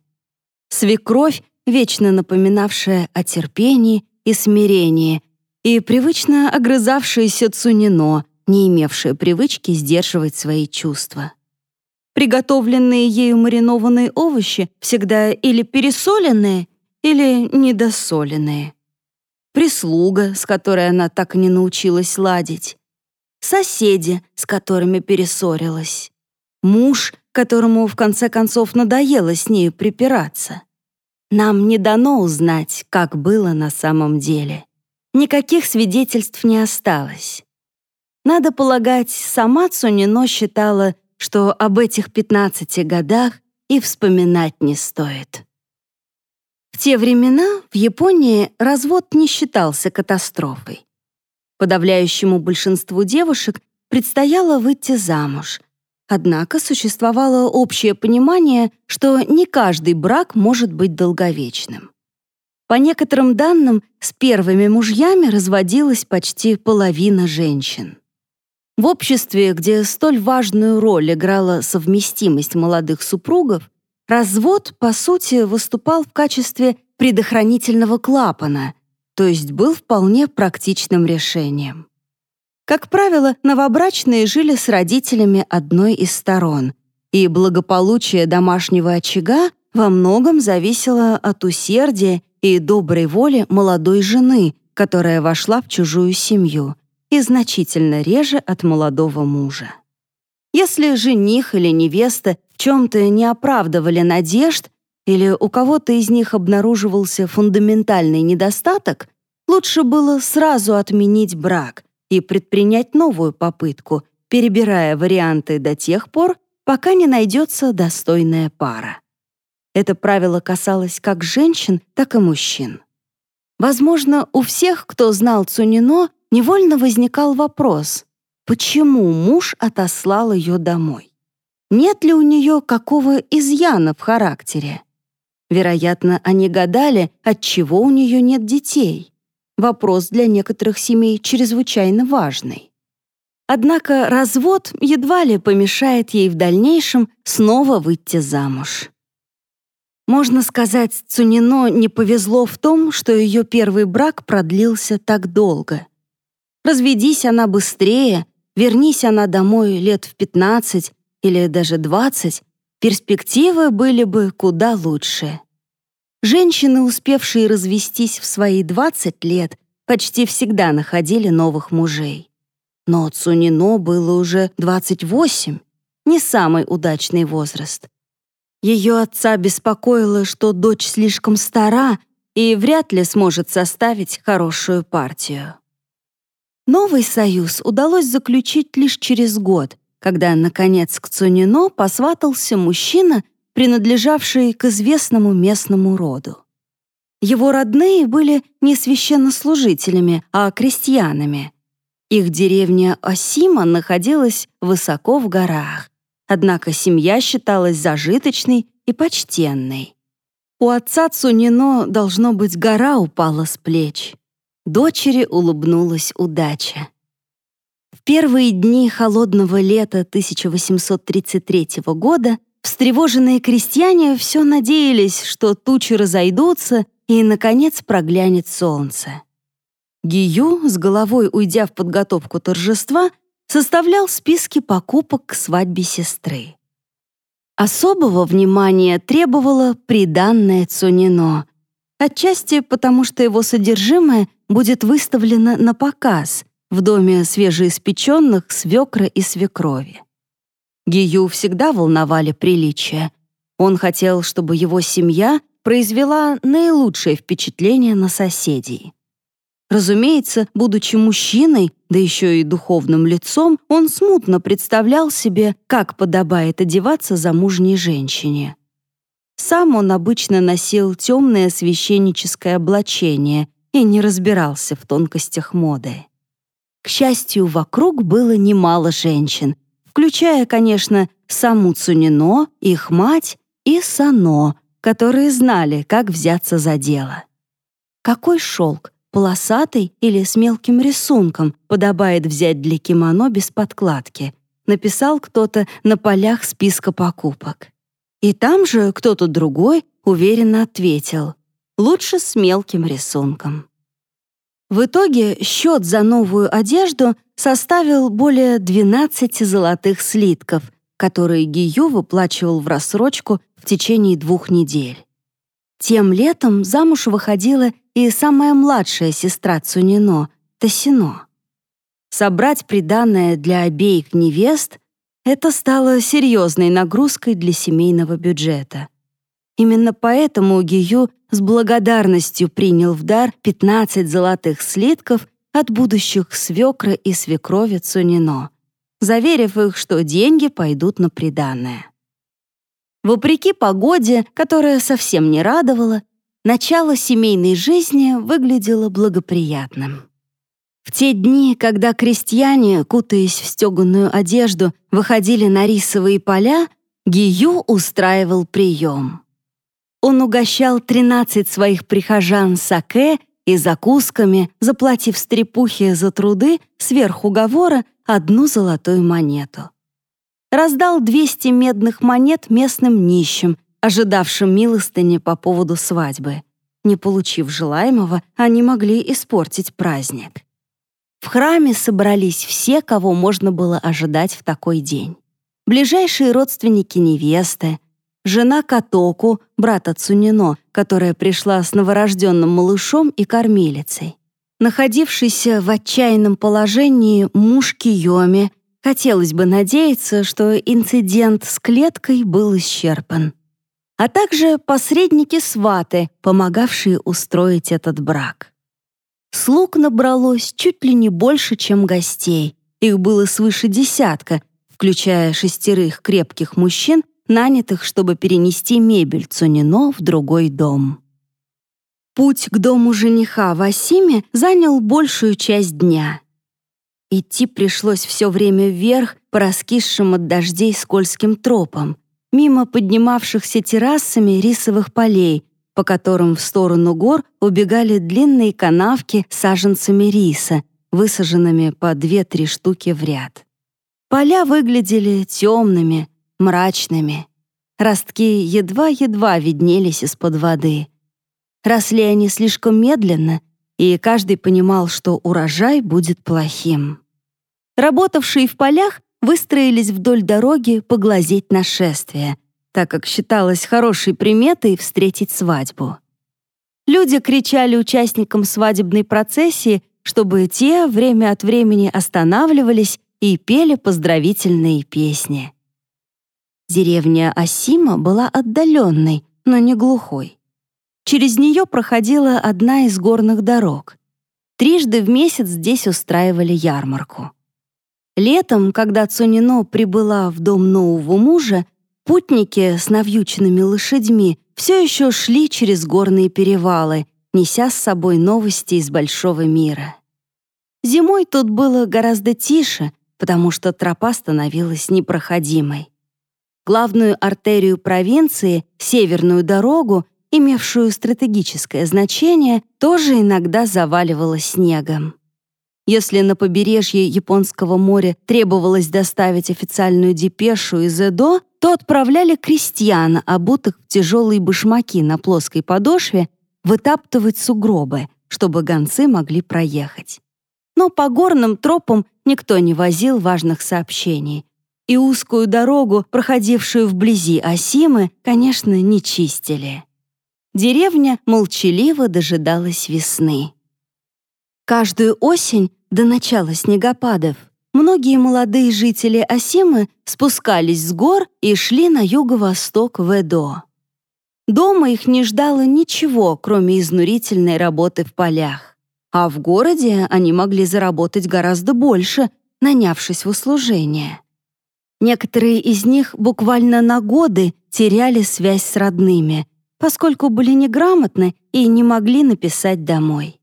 Свекровь, вечно напоминавшая о терпении и смирении, и привычно огрызавшаяся Цунино, не имевшая привычки сдерживать свои чувства. Приготовленные ею маринованные овощи всегда или пересоленные, или недосоленные. Прислуга, с которой она так и не научилась ладить соседи, с которыми перессорилась, муж, которому в конце концов надоело с нею припираться. Нам не дано узнать, как было на самом деле. Никаких свидетельств не осталось. Надо полагать, сама Цунино считала, что об этих 15 годах и вспоминать не стоит. В те времена в Японии развод не считался катастрофой. Подавляющему большинству девушек предстояло выйти замуж. Однако существовало общее понимание, что не каждый брак может быть долговечным. По некоторым данным, с первыми мужьями разводилась почти половина женщин. В обществе, где столь важную роль играла совместимость молодых супругов, развод, по сути, выступал в качестве предохранительного клапана, то есть был вполне практичным решением. Как правило, новобрачные жили с родителями одной из сторон, и благополучие домашнего очага во многом зависело от усердия и доброй воли молодой жены, которая вошла в чужую семью, и значительно реже от молодого мужа. Если жених или невеста в чем-то не оправдывали надежд, или у кого-то из них обнаруживался фундаментальный недостаток, лучше было сразу отменить брак и предпринять новую попытку, перебирая варианты до тех пор, пока не найдется достойная пара. Это правило касалось как женщин, так и мужчин. Возможно, у всех, кто знал Цунино, невольно возникал вопрос, почему муж отослал ее домой? Нет ли у нее какого изъяна в характере? Вероятно, они гадали, отчего у нее нет детей. Вопрос для некоторых семей чрезвычайно важный. Однако развод едва ли помешает ей в дальнейшем снова выйти замуж. Можно сказать, Цунино не повезло в том, что ее первый брак продлился так долго. Разведись она быстрее, вернись она домой лет в 15 или даже 20, перспективы были бы куда лучше. Женщины, успевшие развестись в свои 20 лет, почти всегда находили новых мужей. Но Цунино было уже 28, не самый удачный возраст. Ее отца беспокоило, что дочь слишком стара и вряд ли сможет составить хорошую партию. Новый союз удалось заключить лишь через год, когда, наконец, к Цунино посватался мужчина, принадлежавший к известному местному роду. Его родные были не священнослужителями, а крестьянами. Их деревня Осима находилась высоко в горах. Однако семья считалась зажиточной и почтенной. У отца Цунино, должно быть, гора упала с плеч. Дочери улыбнулась удача. В первые дни холодного лета 1833 года встревоженные крестьяне все надеялись, что тучи разойдутся и, наконец, проглянет солнце. Гию, с головой уйдя в подготовку торжества, составлял списки покупок к свадьбе сестры. Особого внимания требовало приданное Цунино, отчасти потому, что его содержимое будет выставлено на показ в доме свежеиспеченных свекра и свекрови. Гию всегда волновали приличия. Он хотел, чтобы его семья произвела наилучшее впечатление на соседей. Разумеется, будучи мужчиной, да еще и духовным лицом, он смутно представлял себе, как подобает одеваться замужней женщине. Сам он обычно носил темное священническое облачение и не разбирался в тонкостях моды. К счастью, вокруг было немало женщин, включая, конечно, саму Цунино, их мать и Сано, которые знали, как взяться за дело. Какой шелк, полосатый или с мелким рисунком, подобает взять для кимоно без подкладки, написал кто-то на полях списка покупок. И там же кто-то другой уверенно ответил «лучше с мелким рисунком». В итоге счет за новую одежду составил более 12 золотых слитков, которые Гию выплачивал в рассрочку в течение двух недель. Тем летом замуж выходила и самая младшая сестра Цунино, Тасино. Собрать приданное для обеих невест — это стало серьезной нагрузкой для семейного бюджета. Именно поэтому Гию с благодарностью принял в дар 15 золотых слитков от будущих свекра и свекрови Цунино, заверив их, что деньги пойдут на приданное. Вопреки погоде, которая совсем не радовала, начало семейной жизни выглядело благоприятным. В те дни, когда крестьяне, кутаясь в стеганую одежду, выходили на рисовые поля, Гию устраивал прием. Он угощал 13 своих прихожан саке и закусками, заплатив стрепухе за труды сверх уговора одну золотую монету раздал 200 медных монет местным нищим, ожидавшим милостыни по поводу свадьбы. Не получив желаемого, они могли испортить праздник. В храме собрались все, кого можно было ожидать в такой день. Ближайшие родственники невесты, жена Катоку, брата Цунино, которая пришла с новорожденным малышом и кормилицей, находившийся в отчаянном положении муж Киоми, Хотелось бы надеяться, что инцидент с клеткой был исчерпан. А также посредники-сваты, помогавшие устроить этот брак. Слуг набралось чуть ли не больше, чем гостей. Их было свыше десятка, включая шестерых крепких мужчин, нанятых, чтобы перенести мебель Цунино в другой дом. Путь к дому жениха Васиме занял большую часть дня — Идти пришлось все время вверх по раскисшим от дождей скользким тропам, мимо поднимавшихся террасами рисовых полей, по которым в сторону гор убегали длинные канавки с саженцами риса, высаженными по две-три штуки в ряд. Поля выглядели темными, мрачными. Ростки едва-едва виднелись из-под воды. Росли они слишком медленно, и каждый понимал, что урожай будет плохим. Работавшие в полях выстроились вдоль дороги поглазеть на шествие, так как считалось хорошей приметой встретить свадьбу. Люди кричали участникам свадебной процессии, чтобы те время от времени останавливались и пели поздравительные песни. Деревня Асима была отдаленной, но не глухой. Через нее проходила одна из горных дорог. Трижды в месяц здесь устраивали ярмарку. Летом, когда Цунино прибыла в дом нового мужа, путники с навьюченными лошадьми все еще шли через горные перевалы, неся с собой новости из большого мира. Зимой тут было гораздо тише, потому что тропа становилась непроходимой. Главную артерию провинции, северную дорогу, имевшую стратегическое значение, тоже иногда заваливало снегом. Если на побережье Японского моря требовалось доставить официальную депешу из Эдо, то отправляли крестьян, обутых в тяжелые башмаки на плоской подошве, вытаптывать сугробы, чтобы гонцы могли проехать. Но по горным тропам никто не возил важных сообщений, и узкую дорогу, проходившую вблизи Осимы, конечно, не чистили. Деревня молчаливо дожидалась весны. Каждую осень до начала снегопадов многие молодые жители Осимы спускались с гор и шли на юго-восток в Эдо. Дома их не ждало ничего, кроме изнурительной работы в полях. А в городе они могли заработать гораздо больше, нанявшись в услужение. Некоторые из них буквально на годы теряли связь с родными, поскольку были неграмотны и не могли написать домой.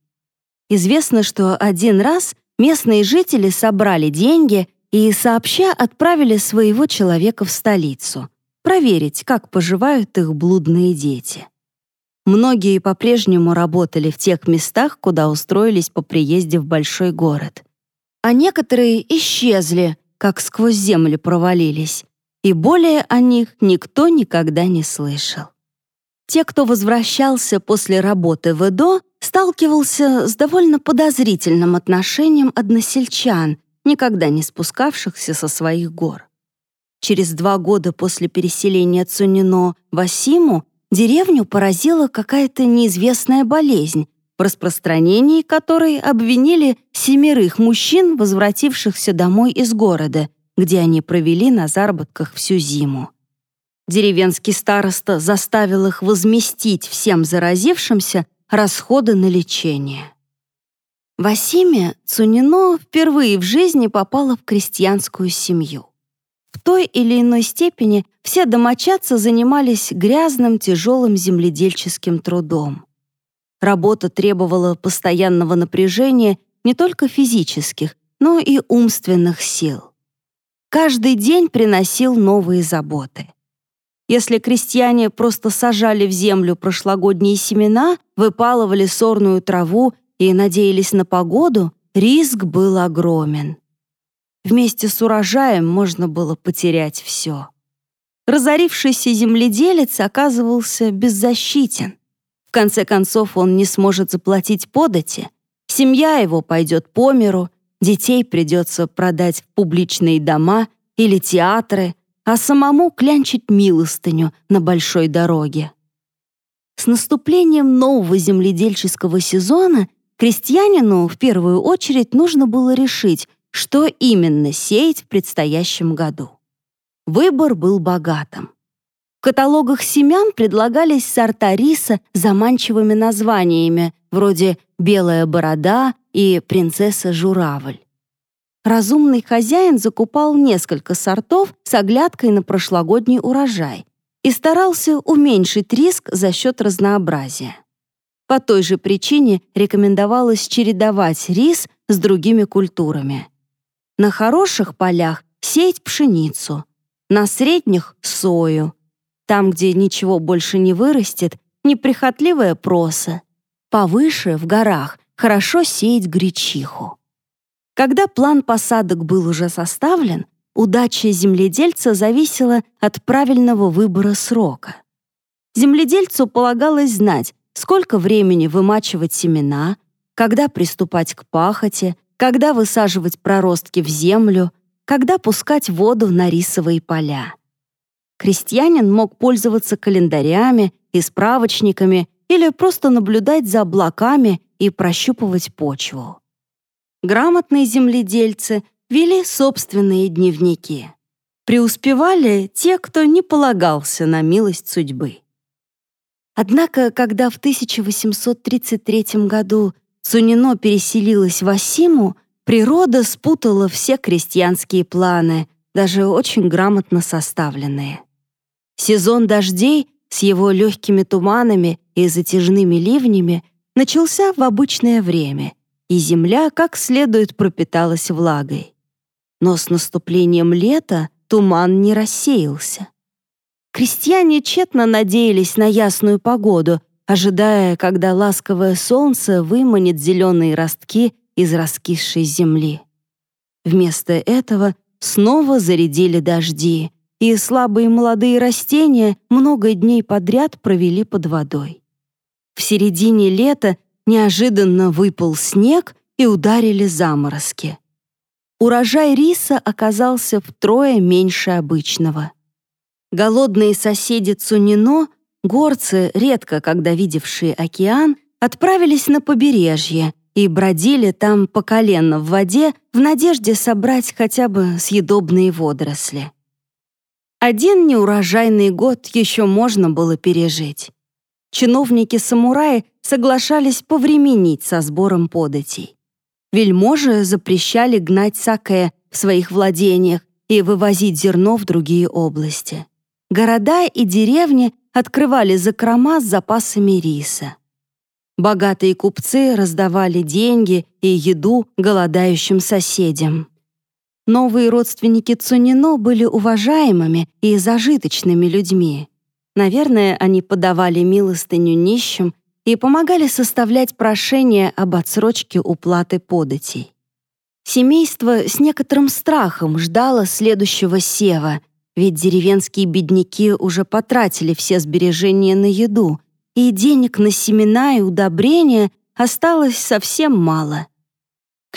Известно, что один раз местные жители собрали деньги и сообща отправили своего человека в столицу проверить, как поживают их блудные дети. Многие по-прежнему работали в тех местах, куда устроились по приезде в большой город. А некоторые исчезли, как сквозь землю провалились, и более о них никто никогда не слышал. Те, кто возвращался после работы в Эдо, сталкивался с довольно подозрительным отношением односельчан, никогда не спускавшихся со своих гор. Через два года после переселения Цунино в Асиму деревню поразила какая-то неизвестная болезнь, в распространении которой обвинили семерых мужчин, возвратившихся домой из города, где они провели на заработках всю зиму. Деревенский староста заставил их возместить всем заразившимся расходы на лечение. В Асиме Цунино впервые в жизни попала в крестьянскую семью. В той или иной степени все домочадцы занимались грязным, тяжелым земледельческим трудом. Работа требовала постоянного напряжения не только физических, но и умственных сил. Каждый день приносил новые заботы. Если крестьяне просто сажали в землю прошлогодние семена, выпалывали сорную траву и надеялись на погоду, риск был огромен. Вместе с урожаем можно было потерять все. Разорившийся земледелец оказывался беззащитен. В конце концов, он не сможет заплатить подати, семья его пойдет по миру, детей придется продать в публичные дома или театры, а самому клянчить милостыню на большой дороге. С наступлением нового земледельческого сезона крестьянину в первую очередь нужно было решить, что именно сеять в предстоящем году. Выбор был богатым. Каталогах семян предлагались сорта риса с заманчивыми названиями, вроде «белая борода» и «принцесса-журавль». Разумный хозяин закупал несколько сортов с оглядкой на прошлогодний урожай и старался уменьшить риск за счет разнообразия. По той же причине рекомендовалось чередовать рис с другими культурами. На хороших полях сеять пшеницу, на средних — сою. Там, где ничего больше не вырастет, неприхотливая проса. Повыше, в горах, хорошо сеять гречиху. Когда план посадок был уже составлен, удача земледельца зависела от правильного выбора срока. Земледельцу полагалось знать, сколько времени вымачивать семена, когда приступать к пахоте, когда высаживать проростки в землю, когда пускать воду на рисовые поля. Крестьянин мог пользоваться календарями и справочниками или просто наблюдать за облаками и прощупывать почву. Грамотные земледельцы вели собственные дневники. Преуспевали те, кто не полагался на милость судьбы. Однако, когда в 1833 году Сунино переселилась в Асиму, природа спутала все крестьянские планы, даже очень грамотно составленные. Сезон дождей с его легкими туманами и затяжными ливнями начался в обычное время, и земля как следует пропиталась влагой. Но с наступлением лета туман не рассеялся. Крестьяне тщетно надеялись на ясную погоду, ожидая, когда ласковое солнце выманит зеленые ростки из раскисшей земли. Вместо этого снова зарядили дожди, и слабые молодые растения много дней подряд провели под водой. В середине лета неожиданно выпал снег и ударили заморозки. Урожай риса оказался втрое меньше обычного. Голодные соседи Цунино, горцы, редко когда видевшие океан, отправились на побережье и бродили там по колено в воде в надежде собрать хотя бы съедобные водоросли. Один неурожайный год еще можно было пережить. Чиновники-самураи соглашались повременить со сбором податей. Вельможи запрещали гнать саке в своих владениях и вывозить зерно в другие области. Города и деревни открывали закрома с запасами риса. Богатые купцы раздавали деньги и еду голодающим соседям. Новые родственники Цунино были уважаемыми и зажиточными людьми. Наверное, они подавали милостыню нищим и помогали составлять прошения об отсрочке уплаты податей. Семейство с некоторым страхом ждало следующего сева, ведь деревенские бедняки уже потратили все сбережения на еду, и денег на семена и удобрения осталось совсем мало —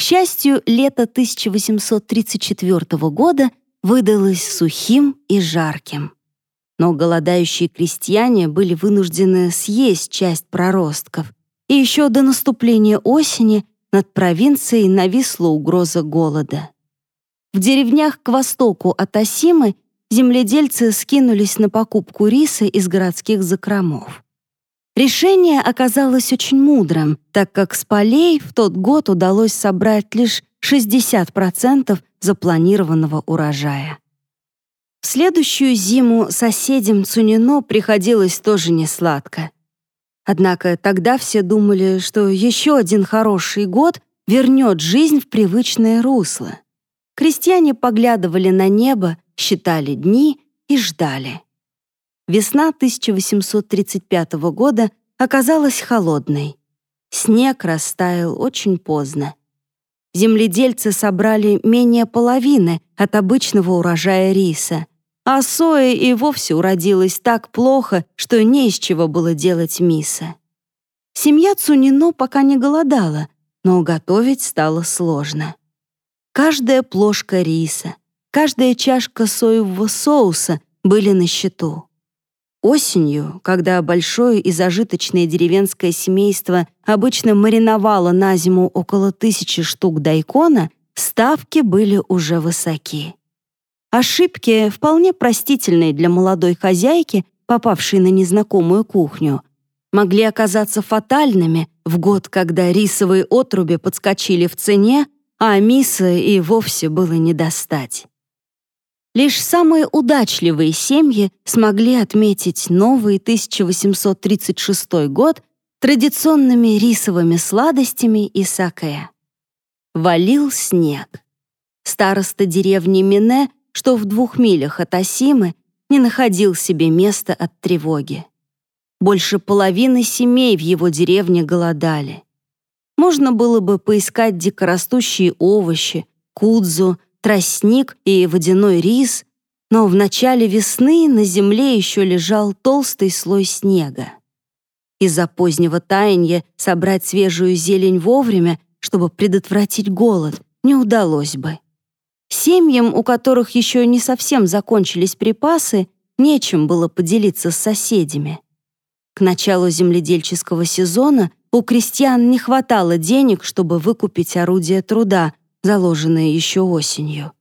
к счастью, лето 1834 года выдалось сухим и жарким. Но голодающие крестьяне были вынуждены съесть часть проростков, и еще до наступления осени над провинцией нависла угроза голода. В деревнях к востоку от Асимы земледельцы скинулись на покупку риса из городских закромов. Решение оказалось очень мудрым, так как с полей в тот год удалось собрать лишь 60% запланированного урожая. В следующую зиму соседям Цунино приходилось тоже несладко. Однако тогда все думали, что еще один хороший год вернет жизнь в привычное русло. Крестьяне поглядывали на небо, считали дни и ждали. Весна 1835 года оказалась холодной. Снег растаял очень поздно. Земледельцы собрали менее половины от обычного урожая риса, а соя и вовсе уродилась так плохо, что не из чего было делать миса. Семья Цунино пока не голодала, но готовить стало сложно. Каждая плошка риса, каждая чашка соевого соуса были на счету. Осенью, когда большое и зажиточное деревенское семейство обычно мариновало на зиму около тысячи штук дайкона, ставки были уже высоки. Ошибки, вполне простительные для молодой хозяйки, попавшей на незнакомую кухню, могли оказаться фатальными в год, когда рисовые отруби подскочили в цене, а миса и вовсе было не достать. Лишь самые удачливые семьи смогли отметить новый 1836 год традиционными рисовыми сладостями и саке. Валил снег. Староста деревни Мине, что в двух милях от Осимы, не находил себе места от тревоги. Больше половины семей в его деревне голодали. Можно было бы поискать дикорастущие овощи, кудзу, тростник и водяной рис, но в начале весны на земле еще лежал толстый слой снега. Из-за позднего таяния собрать свежую зелень вовремя, чтобы предотвратить голод, не удалось бы. Семьям, у которых еще не совсем закончились припасы, нечем было поделиться с соседями. К началу земледельческого сезона у крестьян не хватало денег, чтобы выкупить орудия труда, заложенные еще осенью.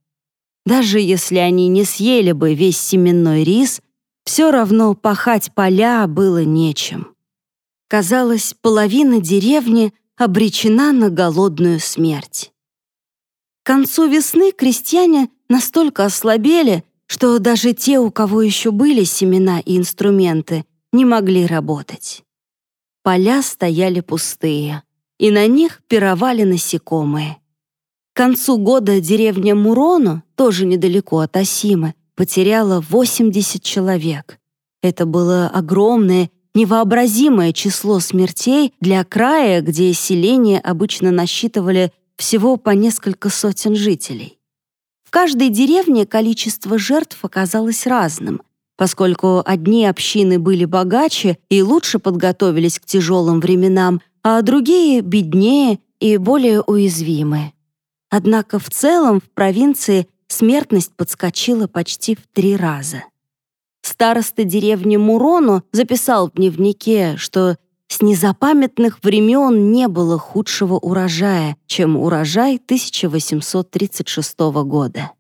Даже если они не съели бы весь семенной рис, все равно пахать поля было нечем. Казалось, половина деревни обречена на голодную смерть. К концу весны крестьяне настолько ослабели, что даже те, у кого еще были семена и инструменты, не могли работать. поля стояли пустые, и на них пировали насекомые. К концу года деревня Мурону, тоже недалеко от Асимы, потеряла 80 человек. Это было огромное, невообразимое число смертей для края, где селения обычно насчитывали всего по несколько сотен жителей. В каждой деревне количество жертв оказалось разным, поскольку одни общины были богаче и лучше подготовились к тяжелым временам, а другие — беднее и более уязвимы. Однако в целом в провинции смертность подскочила почти в три раза. Староста деревни Мурону записал в дневнике, что с незапамятных времен не было худшего урожая, чем урожай 1836 года.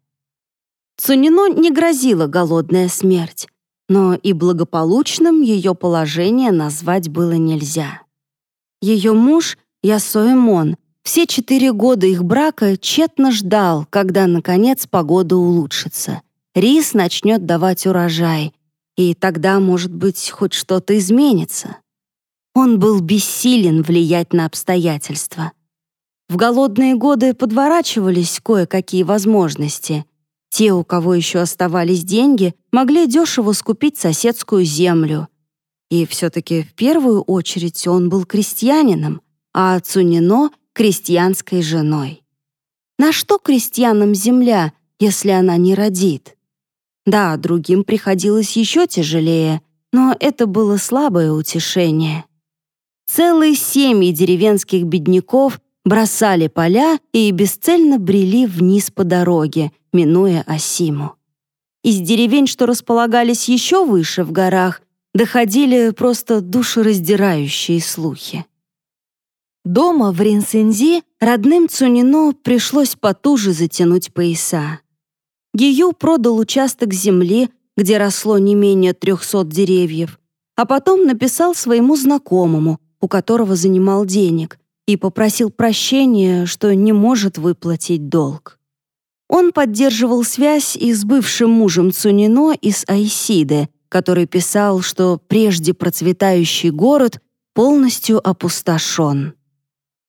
Цунино не грозила голодная смерть, но и благополучным ее положение назвать было нельзя. Ее муж, Ясоэмон, все четыре года их брака тщетно ждал, когда, наконец, погода улучшится. Рис начнет давать урожай, и тогда, может быть, хоть что-то изменится. Он был бессилен влиять на обстоятельства. В голодные годы подворачивались кое-какие возможности. Те, у кого еще оставались деньги, могли дешево скупить соседскую землю. И все-таки в первую очередь он был крестьянином, а Цунино — крестьянской женой. На что крестьянам земля, если она не родит? Да, другим приходилось еще тяжелее, но это было слабое утешение. Целые семьи деревенских бедняков бросали поля и бесцельно брели вниз по дороге, минуя Осиму. Из деревень, что располагались еще выше в горах, доходили просто душераздирающие слухи. Дома в Ринсензи родным Цунино пришлось потуже затянуть пояса. Гию продал участок земли, где росло не менее трехсот деревьев, а потом написал своему знакомому, у которого занимал денег, и попросил прощения, что не может выплатить долг. Он поддерживал связь и с бывшим мужем Цунино из Айсиды, который писал, что прежде процветающий город полностью опустошен.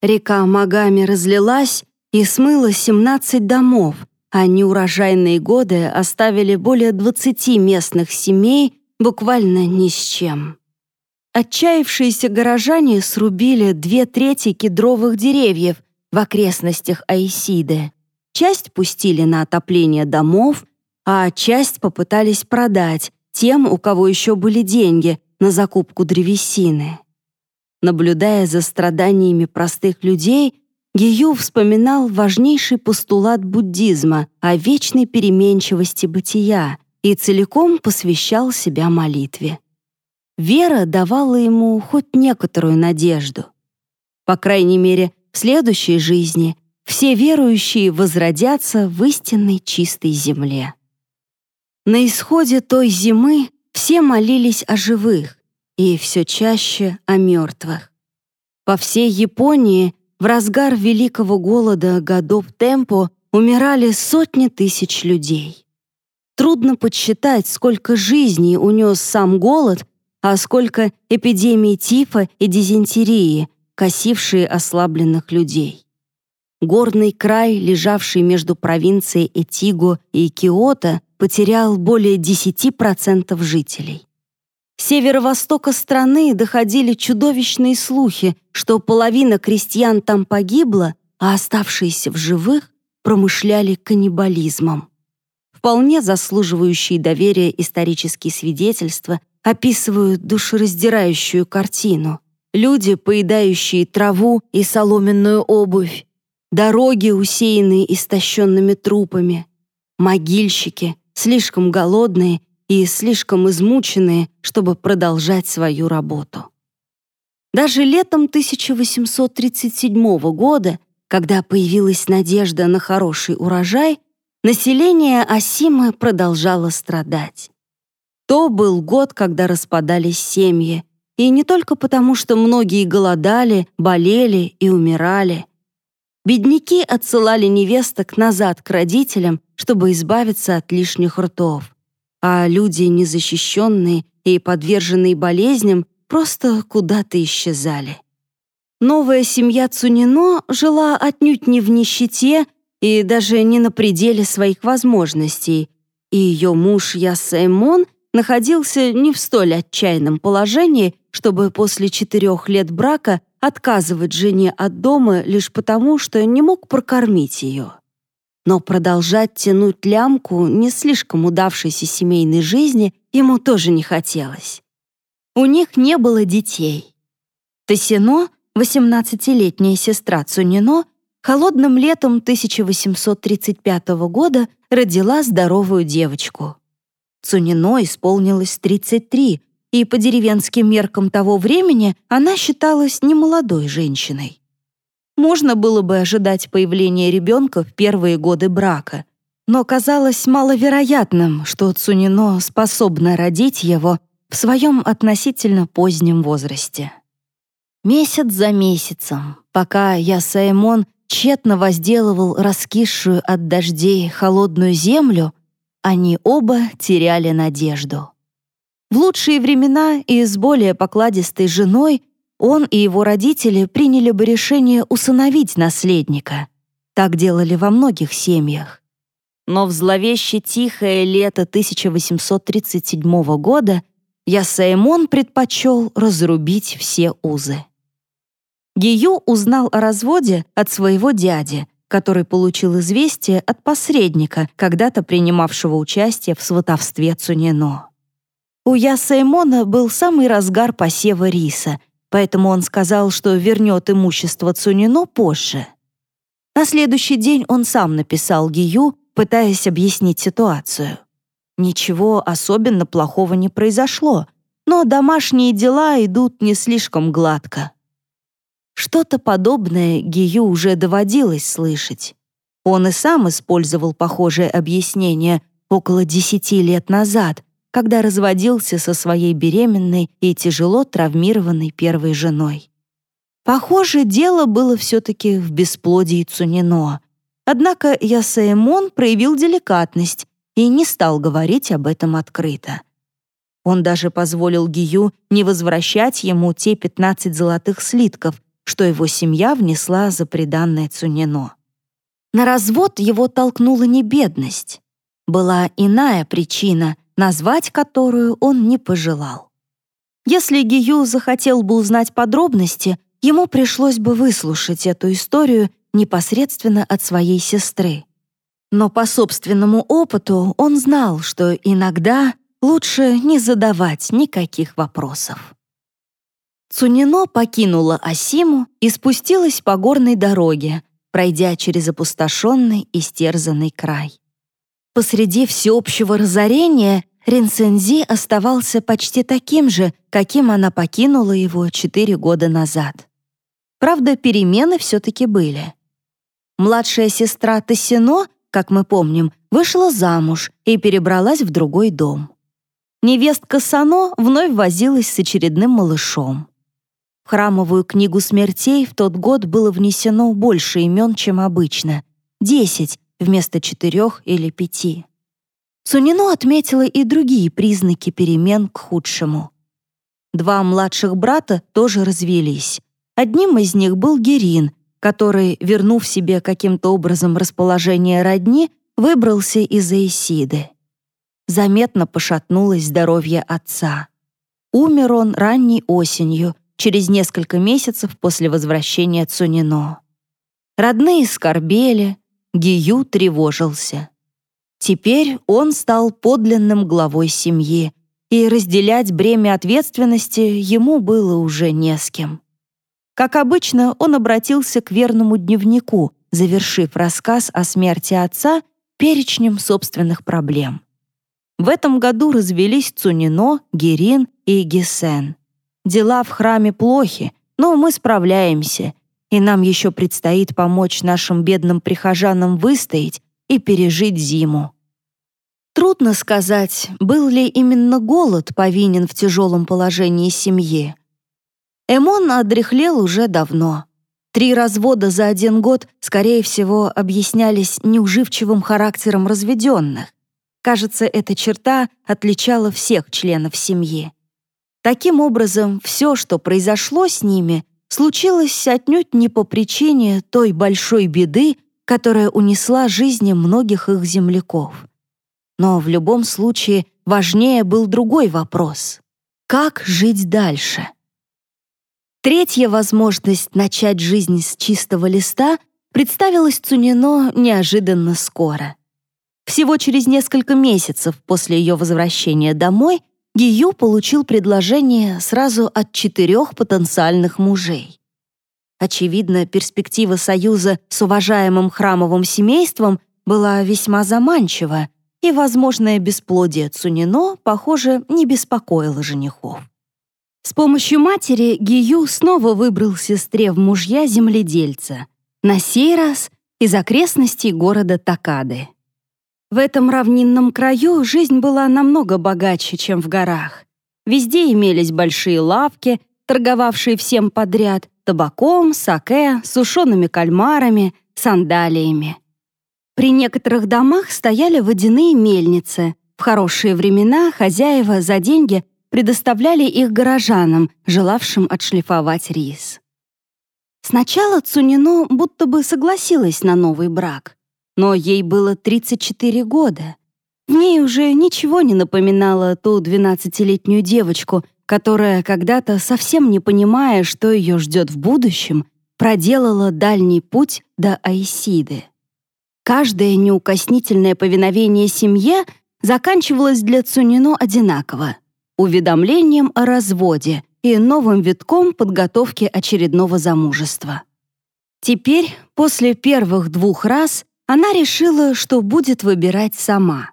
Река Магами разлилась и смыла 17 домов, а неурожайные годы оставили более 20 местных семей буквально ни с чем. Отчаявшиеся горожане срубили две трети кедровых деревьев в окрестностях Айсиды. Часть пустили на отопление домов, а часть попытались продать тем, у кого еще были деньги на закупку древесины. Наблюдая за страданиями простых людей, Гию вспоминал важнейший постулат буддизма о вечной переменчивости бытия и целиком посвящал себя молитве. Вера давала ему хоть некоторую надежду. По крайней мере, в следующей жизни все верующие возродятся в истинной чистой земле. На исходе той зимы все молились о живых и все чаще о мертвых. По всей Японии в разгар великого голода годов темпо умирали сотни тысяч людей. Трудно подсчитать, сколько жизней унес сам голод а сколько эпидемий тифа и дизентерии, косившие ослабленных людей. Горный край, лежавший между провинцией Этиго и Киото, потерял более 10% жителей. Северо-востока страны доходили чудовищные слухи, что половина крестьян там погибла, а оставшиеся в живых промышляли каннибализмом. Вполне заслуживающие доверия исторические свидетельства описывают душераздирающую картину. Люди, поедающие траву и соломенную обувь, дороги, усеянные истощенными трупами, могильщики, слишком голодные и слишком измученные, чтобы продолжать свою работу. Даже летом 1837 года, когда появилась надежда на хороший урожай, население Асимы продолжало страдать. То был год, когда распадались семьи. И не только потому, что многие голодали, болели и умирали. Бедняки отсылали невесток назад к родителям, чтобы избавиться от лишних ртов. А люди, незащищенные и подверженные болезням, просто куда-то исчезали. Новая семья Цунино жила отнюдь не в нищете и даже не на пределе своих возможностей, и ее муж Ясэмон находился не в столь отчаянном положении, чтобы после четырех лет брака отказывать жене от дома лишь потому, что не мог прокормить ее. Но продолжать тянуть лямку не слишком удавшейся семейной жизни ему тоже не хотелось. У них не было детей. Тосино, 18-летняя сестра Цунино, холодным летом 1835 года родила здоровую девочку. Цунино исполнилось 33, и по деревенским меркам того времени она считалась немолодой женщиной. Можно было бы ожидать появления ребенка в первые годы брака, но казалось маловероятным, что Цунино способна родить его в своем относительно позднем возрасте. Месяц за месяцем, пока Ясаэмон тщетно возделывал раскисшую от дождей холодную землю, они оба теряли надежду. В лучшие времена и с более покладистой женой он и его родители приняли бы решение усыновить наследника. Так делали во многих семьях. Но в зловеще тихое лето 1837 года Ясаэмон предпочел разрубить все узы. Гию узнал о разводе от своего дяди, который получил известие от посредника, когда-то принимавшего участие в сватовстве Цунино. У Ясаймона был самый разгар посева риса, поэтому он сказал, что вернет имущество Цунино позже. На следующий день он сам написал Гию, пытаясь объяснить ситуацию. Ничего особенно плохого не произошло, но домашние дела идут не слишком гладко. Что-то подобное Гию уже доводилось слышать. Он и сам использовал похожее объяснение около десяти лет назад, когда разводился со своей беременной и тяжело травмированной первой женой. Похоже, дело было все-таки в бесплодии Цунино. Однако Ясаэмон проявил деликатность и не стал говорить об этом открыто. Он даже позволил Гию не возвращать ему те 15 золотых слитков, что его семья внесла за приданное Цунино. На развод его толкнула не бедность. Была иная причина, назвать которую он не пожелал. Если Гию захотел бы узнать подробности, ему пришлось бы выслушать эту историю непосредственно от своей сестры. Но по собственному опыту он знал, что иногда лучше не задавать никаких вопросов. Цунино покинула Асиму и спустилась по горной дороге, пройдя через опустошенный и стерзанный край. Посреди всеобщего разорения Ринсензи оставался почти таким же, каким она покинула его четыре года назад. Правда, перемены все-таки были. Младшая сестра Тосино, как мы помним, вышла замуж и перебралась в другой дом. Невестка Сано вновь возилась с очередным малышом. В храмовую книгу смертей в тот год было внесено больше имен, чем обычно — десять вместо четырех или пяти. Сунино отметила и другие признаки перемен к худшему. Два младших брата тоже развелись. Одним из них был Герин, который, вернув себе каким-то образом расположение родни, выбрался из Эйсиды. Заметно пошатнулось здоровье отца. Умер он ранней осенью, через несколько месяцев после возвращения Цунино. Родные скорбели, Гию тревожился. Теперь он стал подлинным главой семьи, и разделять бремя ответственности ему было уже не с кем. Как обычно, он обратился к верному дневнику, завершив рассказ о смерти отца перечнем собственных проблем. В этом году развелись Цунино, Герин и Гесен. Дела в храме плохи, но мы справляемся, и нам еще предстоит помочь нашим бедным прихожанам выстоять и пережить зиму. Трудно сказать, был ли именно голод повинен в тяжелом положении семьи. Эмон одряхлел уже давно. Три развода за один год, скорее всего, объяснялись неуживчивым характером разведенных. Кажется, эта черта отличала всех членов семьи. Таким образом, все, что произошло с ними, случилось отнюдь не по причине той большой беды, которая унесла жизни многих их земляков. Но в любом случае важнее был другой вопрос — как жить дальше? Третья возможность начать жизнь с чистого листа представилась Цунино неожиданно скоро. Всего через несколько месяцев после ее возвращения домой Гию получил предложение сразу от четырех потенциальных мужей. Очевидно, перспектива союза с уважаемым храмовым семейством была весьма заманчива, и возможное бесплодие Цунино, похоже, не беспокоило женихов. С помощью матери Гию снова выбрал сестре в мужья земледельца, на сей раз из окрестностей города Такады. В этом равнинном краю жизнь была намного богаче, чем в горах. Везде имелись большие лавки, торговавшие всем подряд, табаком, саке, сушеными кальмарами, сандалиями. При некоторых домах стояли водяные мельницы. В хорошие времена хозяева за деньги предоставляли их горожанам, желавшим отшлифовать рис. Сначала Цунино будто бы согласилась на новый брак, но ей было 34 года. В ней уже ничего не напоминало ту 12-летнюю девочку, которая когда-то, совсем не понимая, что ее ждет в будущем, проделала дальний путь до Айсиды. Каждое неукоснительное повиновение семье заканчивалось для Цунино одинаково уведомлением о разводе и новым витком подготовки очередного замужества. Теперь, после первых двух раз, она решила, что будет выбирать сама.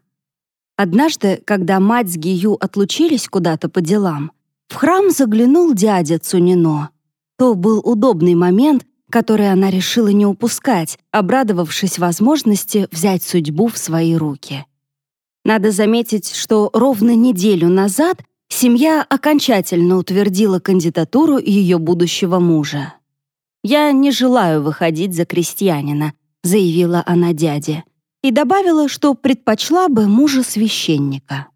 Однажды, когда мать с Гию отлучились куда-то по делам, в храм заглянул дядя Цунино. То был удобный момент, который она решила не упускать, обрадовавшись возможности взять судьбу в свои руки. Надо заметить, что ровно неделю назад семья окончательно утвердила кандидатуру ее будущего мужа. «Я не желаю выходить за крестьянина», — заявила она дяде, и добавила, что предпочла бы мужа священника.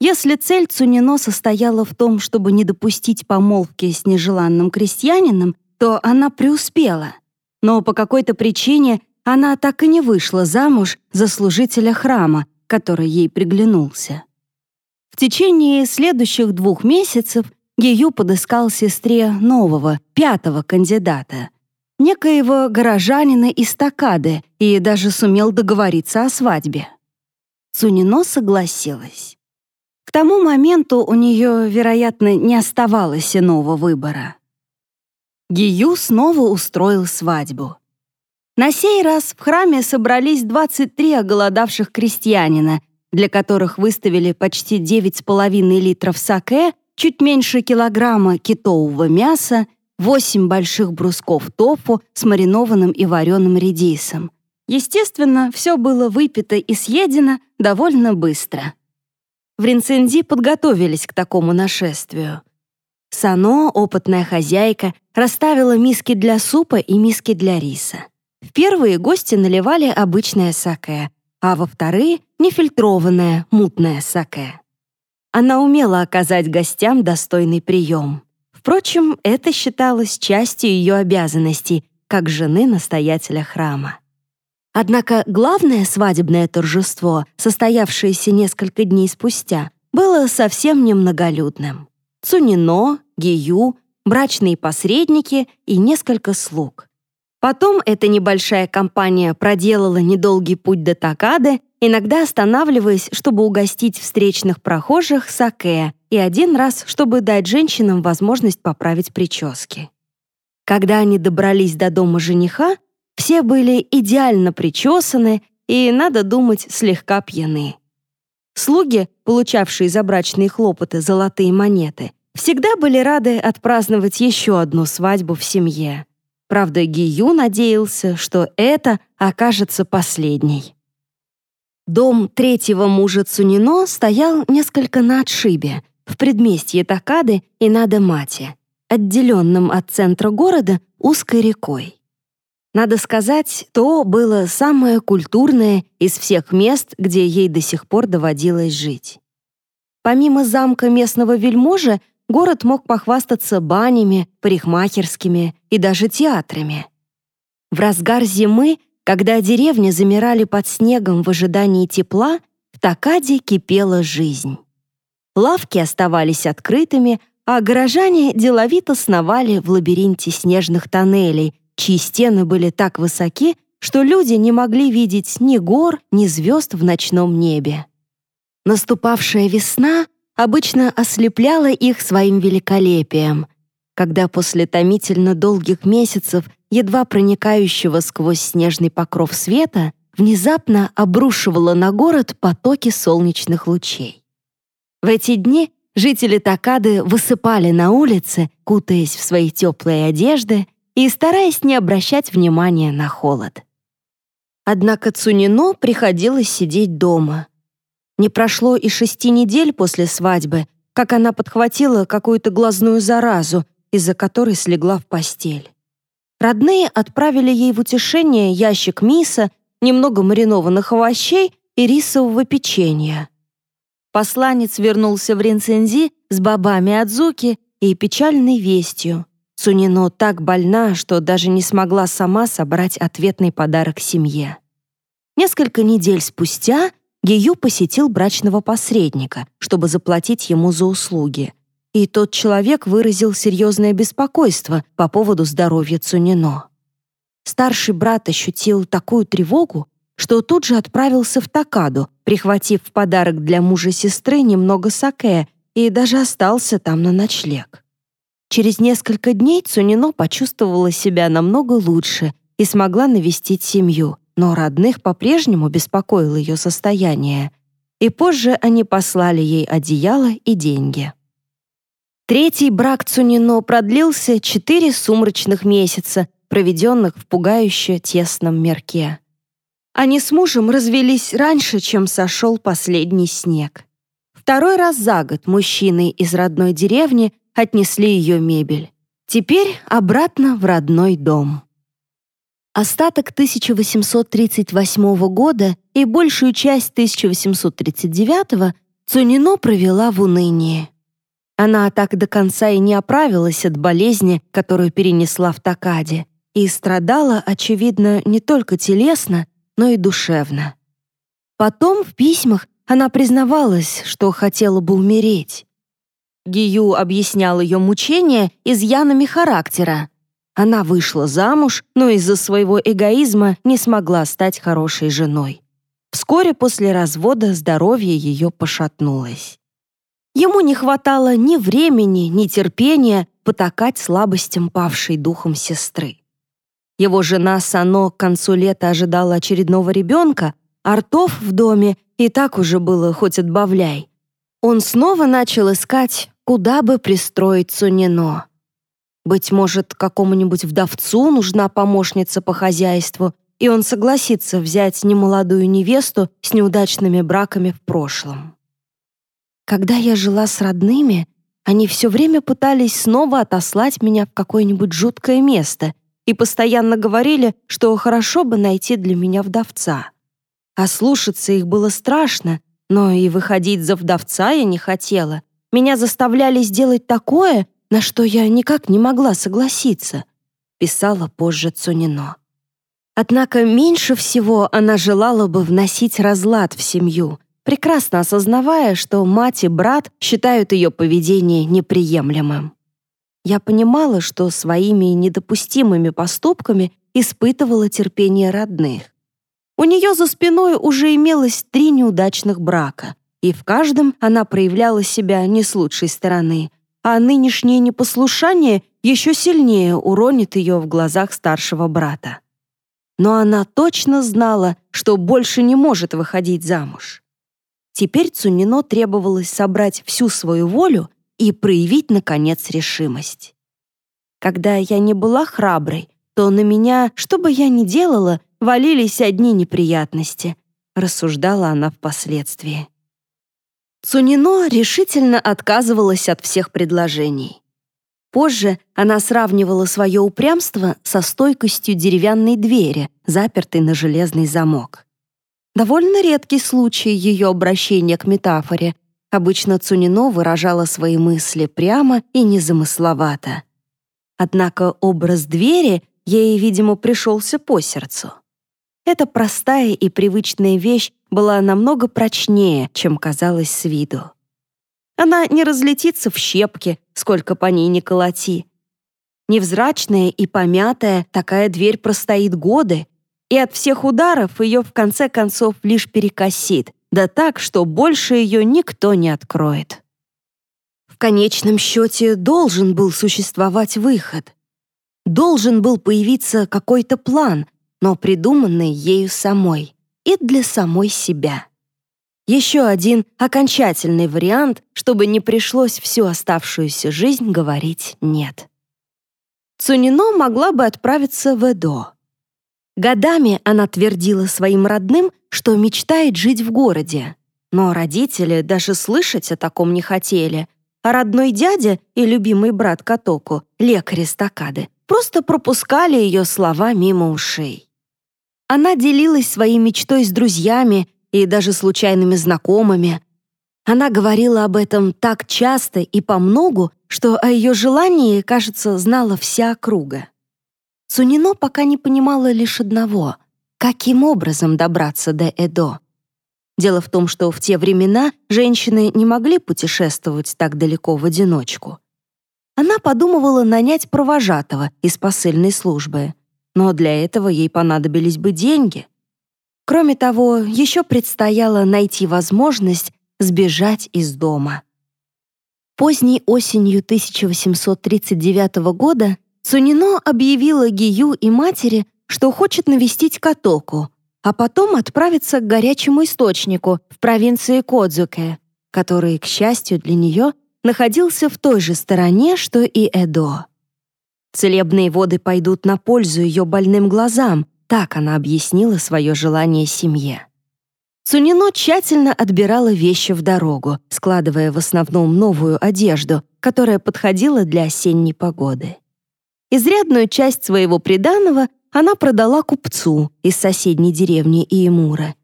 Если цель Цунино состояла в том, чтобы не допустить помолвки с нежеланным крестьянином, то она преуспела. Но по какой-то причине она так и не вышла замуж за служителя храма, который ей приглянулся. В течение следующих двух месяцев Гию подыскал сестре нового, пятого кандидата, некоего горожанина из Такады, и даже сумел договориться о свадьбе. Цунино согласилась. К тому моменту у нее, вероятно, не оставалось иного выбора. Гию снова устроил свадьбу. На сей раз в храме собрались 23 оголодавших крестьянина, для которых выставили почти 9,5 литров саке, чуть меньше килограмма китового мяса, 8 больших брусков тофу с маринованным и вареным редисом. Естественно, все было выпито и съедено довольно быстро. В Ринценди подготовились к такому нашествию. Сано, опытная хозяйка, расставила миски для супа и миски для риса. В первые гости наливали обычное саке, а во вторые — нефильтрованное, мутное саке. Она умела оказать гостям достойный прием. Впрочем, это считалось частью ее обязанностей, как жены настоятеля храма. Однако главное свадебное торжество, состоявшееся несколько дней спустя, было совсем немноголюдным. Цунино, Гию, брачные посредники и несколько слуг. Потом эта небольшая компания проделала недолгий путь до Такады, иногда останавливаясь, чтобы угостить встречных прохожих саке, и один раз, чтобы дать женщинам возможность поправить прически. Когда они добрались до дома жениха, все были идеально причесаны и, надо думать, слегка пьяны. Слуги, получавшие за брачные хлопоты золотые монеты, всегда были рады отпраздновать еще одну свадьбу в семье. Правда, Гию надеялся, что это окажется последней. Дом третьего мужа Цунино стоял несколько на отшибе, в предместье Такады и Надемате, отделенном от центра города узкой рекой. Надо сказать, то было самое культурное из всех мест, где ей до сих пор доводилось жить. Помимо замка местного вельможи, город мог похвастаться банями, парикмахерскими и даже театрами. В разгар зимы, когда деревни замирали под снегом в ожидании тепла, в Такаде кипела жизнь. Лавки оставались открытыми, а горожане деловито сновали в лабиринте снежных тоннелей, чьи стены были так высоки, что люди не могли видеть ни гор, ни звезд в ночном небе. Наступавшая весна обычно ослепляла их своим великолепием, когда после томительно долгих месяцев, едва проникающего сквозь снежный покров света, внезапно обрушивала на город потоки солнечных лучей. В эти дни жители Такады высыпали на улице, кутаясь в свои теплые одежды и стараясь не обращать внимания на холод. Однако Цунино приходилось сидеть дома. Не прошло и шести недель после свадьбы, как она подхватила какую-то глазную заразу, из-за которой слегла в постель. Родные отправили ей в утешение ящик миса, немного маринованных овощей и рисового печенья. Посланец вернулся в Ринцензи с бабами Адзуки и печальной вестью. Сунино так больна, что даже не смогла сама собрать ответный подарок семье. Несколько недель спустя Гию посетил брачного посредника, чтобы заплатить ему за услуги. И тот человек выразил серьезное беспокойство по поводу здоровья Цунино. Старший брат ощутил такую тревогу, что тут же отправился в Такаду, прихватив в подарок для мужа сестры немного саке и даже остался там на ночлег. Через несколько дней Цунино почувствовала себя намного лучше и смогла навестить семью, но родных по-прежнему беспокоило ее состояние, и позже они послали ей одеяло и деньги. Третий брак Цунино продлился четыре сумрачных месяца, проведенных в пугающе тесном мерке. Они с мужем развелись раньше, чем сошел последний снег. Второй раз за год мужчины из родной деревни отнесли ее мебель. Теперь обратно в родной дом. Остаток 1838 года и большую часть 1839 Цунино провела в унынии. Она так до конца и не оправилась от болезни, которую перенесла в Такаде, и страдала, очевидно, не только телесно, но и душевно. Потом в письмах она признавалась, что хотела бы умереть. Гию объяснял ее мучения изъянами характера. Она вышла замуж, но из-за своего эгоизма не смогла стать хорошей женой. Вскоре после развода здоровье ее пошатнулось. Ему не хватало ни времени, ни терпения потакать слабостям павшей духом сестры. Его жена Сано к концу лета ожидала очередного ребенка, а ртов в доме и так уже было хоть отбавляй. Он снова начал искать, куда бы пристроить Сунино. Быть может, какому-нибудь вдовцу нужна помощница по хозяйству, и он согласится взять немолодую невесту с неудачными браками в прошлом. Когда я жила с родными, они все время пытались снова отослать меня в какое-нибудь жуткое место, и постоянно говорили, что хорошо бы найти для меня вдовца. А слушаться их было страшно, но и выходить за вдовца я не хотела. Меня заставляли сделать такое, на что я никак не могла согласиться, писала позже Цунино. Однако меньше всего она желала бы вносить разлад в семью, прекрасно осознавая, что мать и брат считают ее поведение неприемлемым. Я понимала, что своими недопустимыми поступками испытывала терпение родных. У нее за спиной уже имелось три неудачных брака, и в каждом она проявляла себя не с лучшей стороны, а нынешнее непослушание еще сильнее уронит ее в глазах старшего брата. Но она точно знала, что больше не может выходить замуж. Теперь Цунино требовалось собрать всю свою волю и проявить, наконец, решимость. Когда я не была храброй, то на меня, что бы я ни делала, валились одни неприятности, рассуждала она впоследствии. Цунино решительно отказывалась от всех предложений. Позже она сравнивала свое упрямство со стойкостью деревянной двери, запертой на железный замок. Довольно редкий случай ее обращения к метафоре, Обычно Цунино выражала свои мысли прямо и незамысловато. Однако образ двери ей, видимо, пришелся по сердцу. Эта простая и привычная вещь была намного прочнее, чем казалось с виду. Она не разлетится в щепки, сколько по ней не колоти. Невзрачная и помятая, такая дверь простоит годы, и от всех ударов ее в конце концов лишь перекосит, да так, что больше ее никто не откроет. В конечном счете должен был существовать выход. Должен был появиться какой-то план, но придуманный ею самой и для самой себя. Еще один окончательный вариант, чтобы не пришлось всю оставшуюся жизнь говорить «нет». Цунино могла бы отправиться в Эдо. Годами она твердила своим родным, что мечтает жить в городе. Но родители даже слышать о таком не хотели, а родной дядя и любимый брат Катоку, лекарь эстакады, просто пропускали ее слова мимо ушей. Она делилась своей мечтой с друзьями и даже случайными знакомыми. Она говорила об этом так часто и по многу, что о ее желании, кажется, знала вся округа. Сунино пока не понимала лишь одного — каким образом добраться до Эдо. Дело в том, что в те времена женщины не могли путешествовать так далеко в одиночку. Она подумывала нанять провожатого из посыльной службы, но для этого ей понадобились бы деньги. Кроме того, еще предстояло найти возможность сбежать из дома. Поздней осенью 1839 года Цунино объявила Гию и матери, что хочет навестить Катоку, а потом отправиться к горячему источнику в провинции Кодзуке, который, к счастью для нее, находился в той же стороне, что и Эдо. Целебные воды пойдут на пользу ее больным глазам, так она объяснила свое желание семье. Цунино тщательно отбирала вещи в дорогу, складывая в основном новую одежду, которая подходила для осенней погоды. Изрядную часть своего приданого она продала купцу из соседней деревни Иемура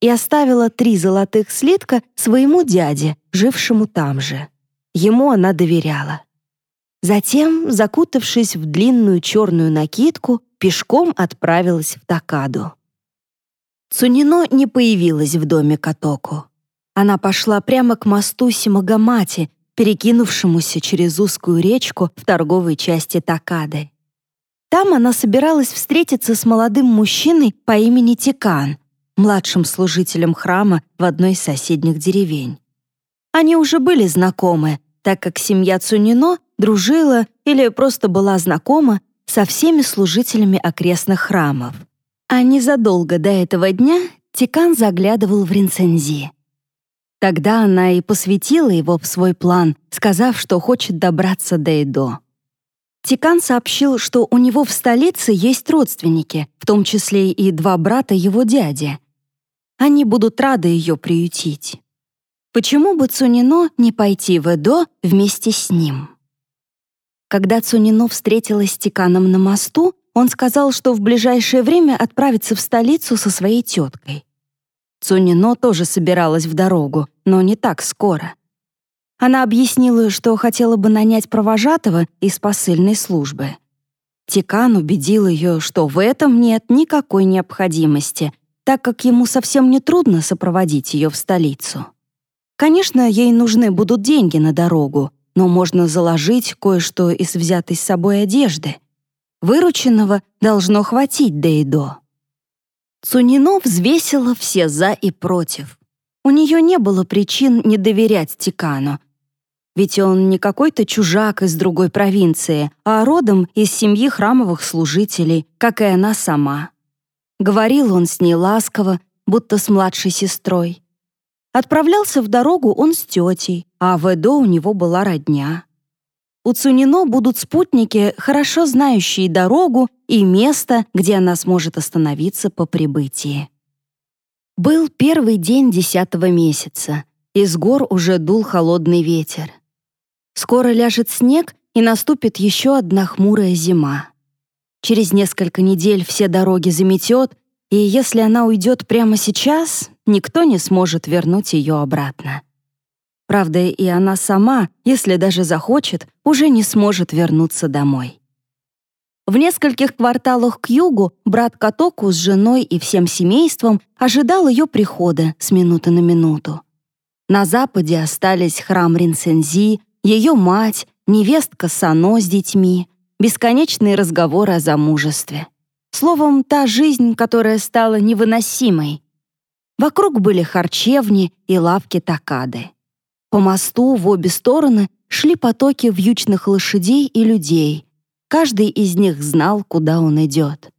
и оставила три золотых слитка своему дяде, жившему там же. Ему она доверяла. Затем, закутавшись в длинную черную накидку, пешком отправилась в Такаду. Цунино не появилась в доме Катоку. Она пошла прямо к мосту Симагамати, перекинувшемуся через узкую речку в торговой части Такады. Там она собиралась встретиться с молодым мужчиной по имени Тикан, младшим служителем храма в одной из соседних деревень. Они уже были знакомы, так как семья Цунино дружила или просто была знакома со всеми служителями окрестных храмов. А незадолго до этого дня Тикан заглядывал в Ринцензи. Тогда она и посвятила его в свой план, сказав, что хочет добраться до Эдо. Тикан сообщил, что у него в столице есть родственники, в том числе и два брата его дяди. Они будут рады ее приютить. Почему бы Цунино не пойти в Эдо вместе с ним? Когда Цунино встретилась с Тиканом на мосту, он сказал, что в ближайшее время отправится в столицу со своей теткой. Цунино тоже собиралась в дорогу, но не так скоро. Она объяснила, что хотела бы нанять провожатого из посыльной службы. Тикан убедил ее, что в этом нет никакой необходимости, так как ему совсем не трудно сопроводить ее в столицу. Конечно, ей нужны будут деньги на дорогу, но можно заложить кое-что из взятой с собой одежды — Вырученного должно хватить до и до. Цунино взвесила все «за» и «против». У нее не было причин не доверять Тикану. Ведь он не какой-то чужак из другой провинции, а родом из семьи храмовых служителей, как и она сама. Говорил он с ней ласково, будто с младшей сестрой. Отправлялся в дорогу он с тетей, а в Эдо у него была родня. У Цунино будут спутники, хорошо знающие дорогу и место, где она сможет остановиться по прибытии. Был первый день десятого месяца. Из гор уже дул холодный ветер. Скоро ляжет снег, и наступит еще одна хмурая зима. Через несколько недель все дороги заметет, и если она уйдет прямо сейчас, никто не сможет вернуть ее обратно. Правда, и она сама, если даже захочет, уже не сможет вернуться домой. В нескольких кварталах к югу брат Катоку с женой и всем семейством ожидал ее прихода с минуты на минуту. На западе остались храм Ринсензи, ее мать, невестка Сано с детьми, бесконечные разговоры о замужестве. Словом, та жизнь, которая стала невыносимой. Вокруг были харчевни и лавки такады. По мосту в обе стороны шли потоки вьючных лошадей и людей, Каждый из них знал, куда он идет.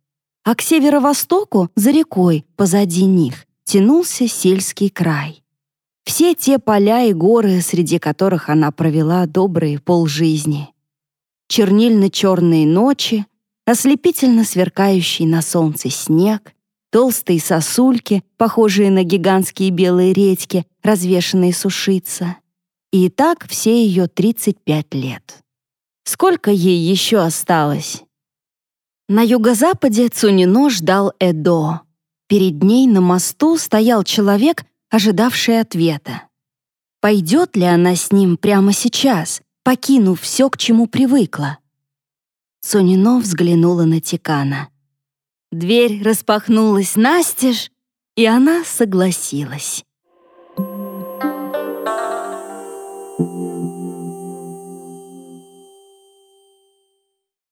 А к северо-востоку, за рекой, позади них, тянулся сельский край. Все те поля и горы, среди которых она провела добрые полжизни. Чернильно-черные ночи, ослепительно сверкающий на солнце снег, толстые сосульки, похожие на гигантские белые редьки, развешанные сушиться. И так все ее 35 лет. Сколько ей еще осталось? На юго-западе Цунино ждал Эдо. Перед ней на мосту стоял человек, ожидавший ответа. Пойдет ли она с ним прямо сейчас, покинув все, к чему привыкла? Цунино взглянула на Тикана. Дверь распахнулась настежь, и она согласилась.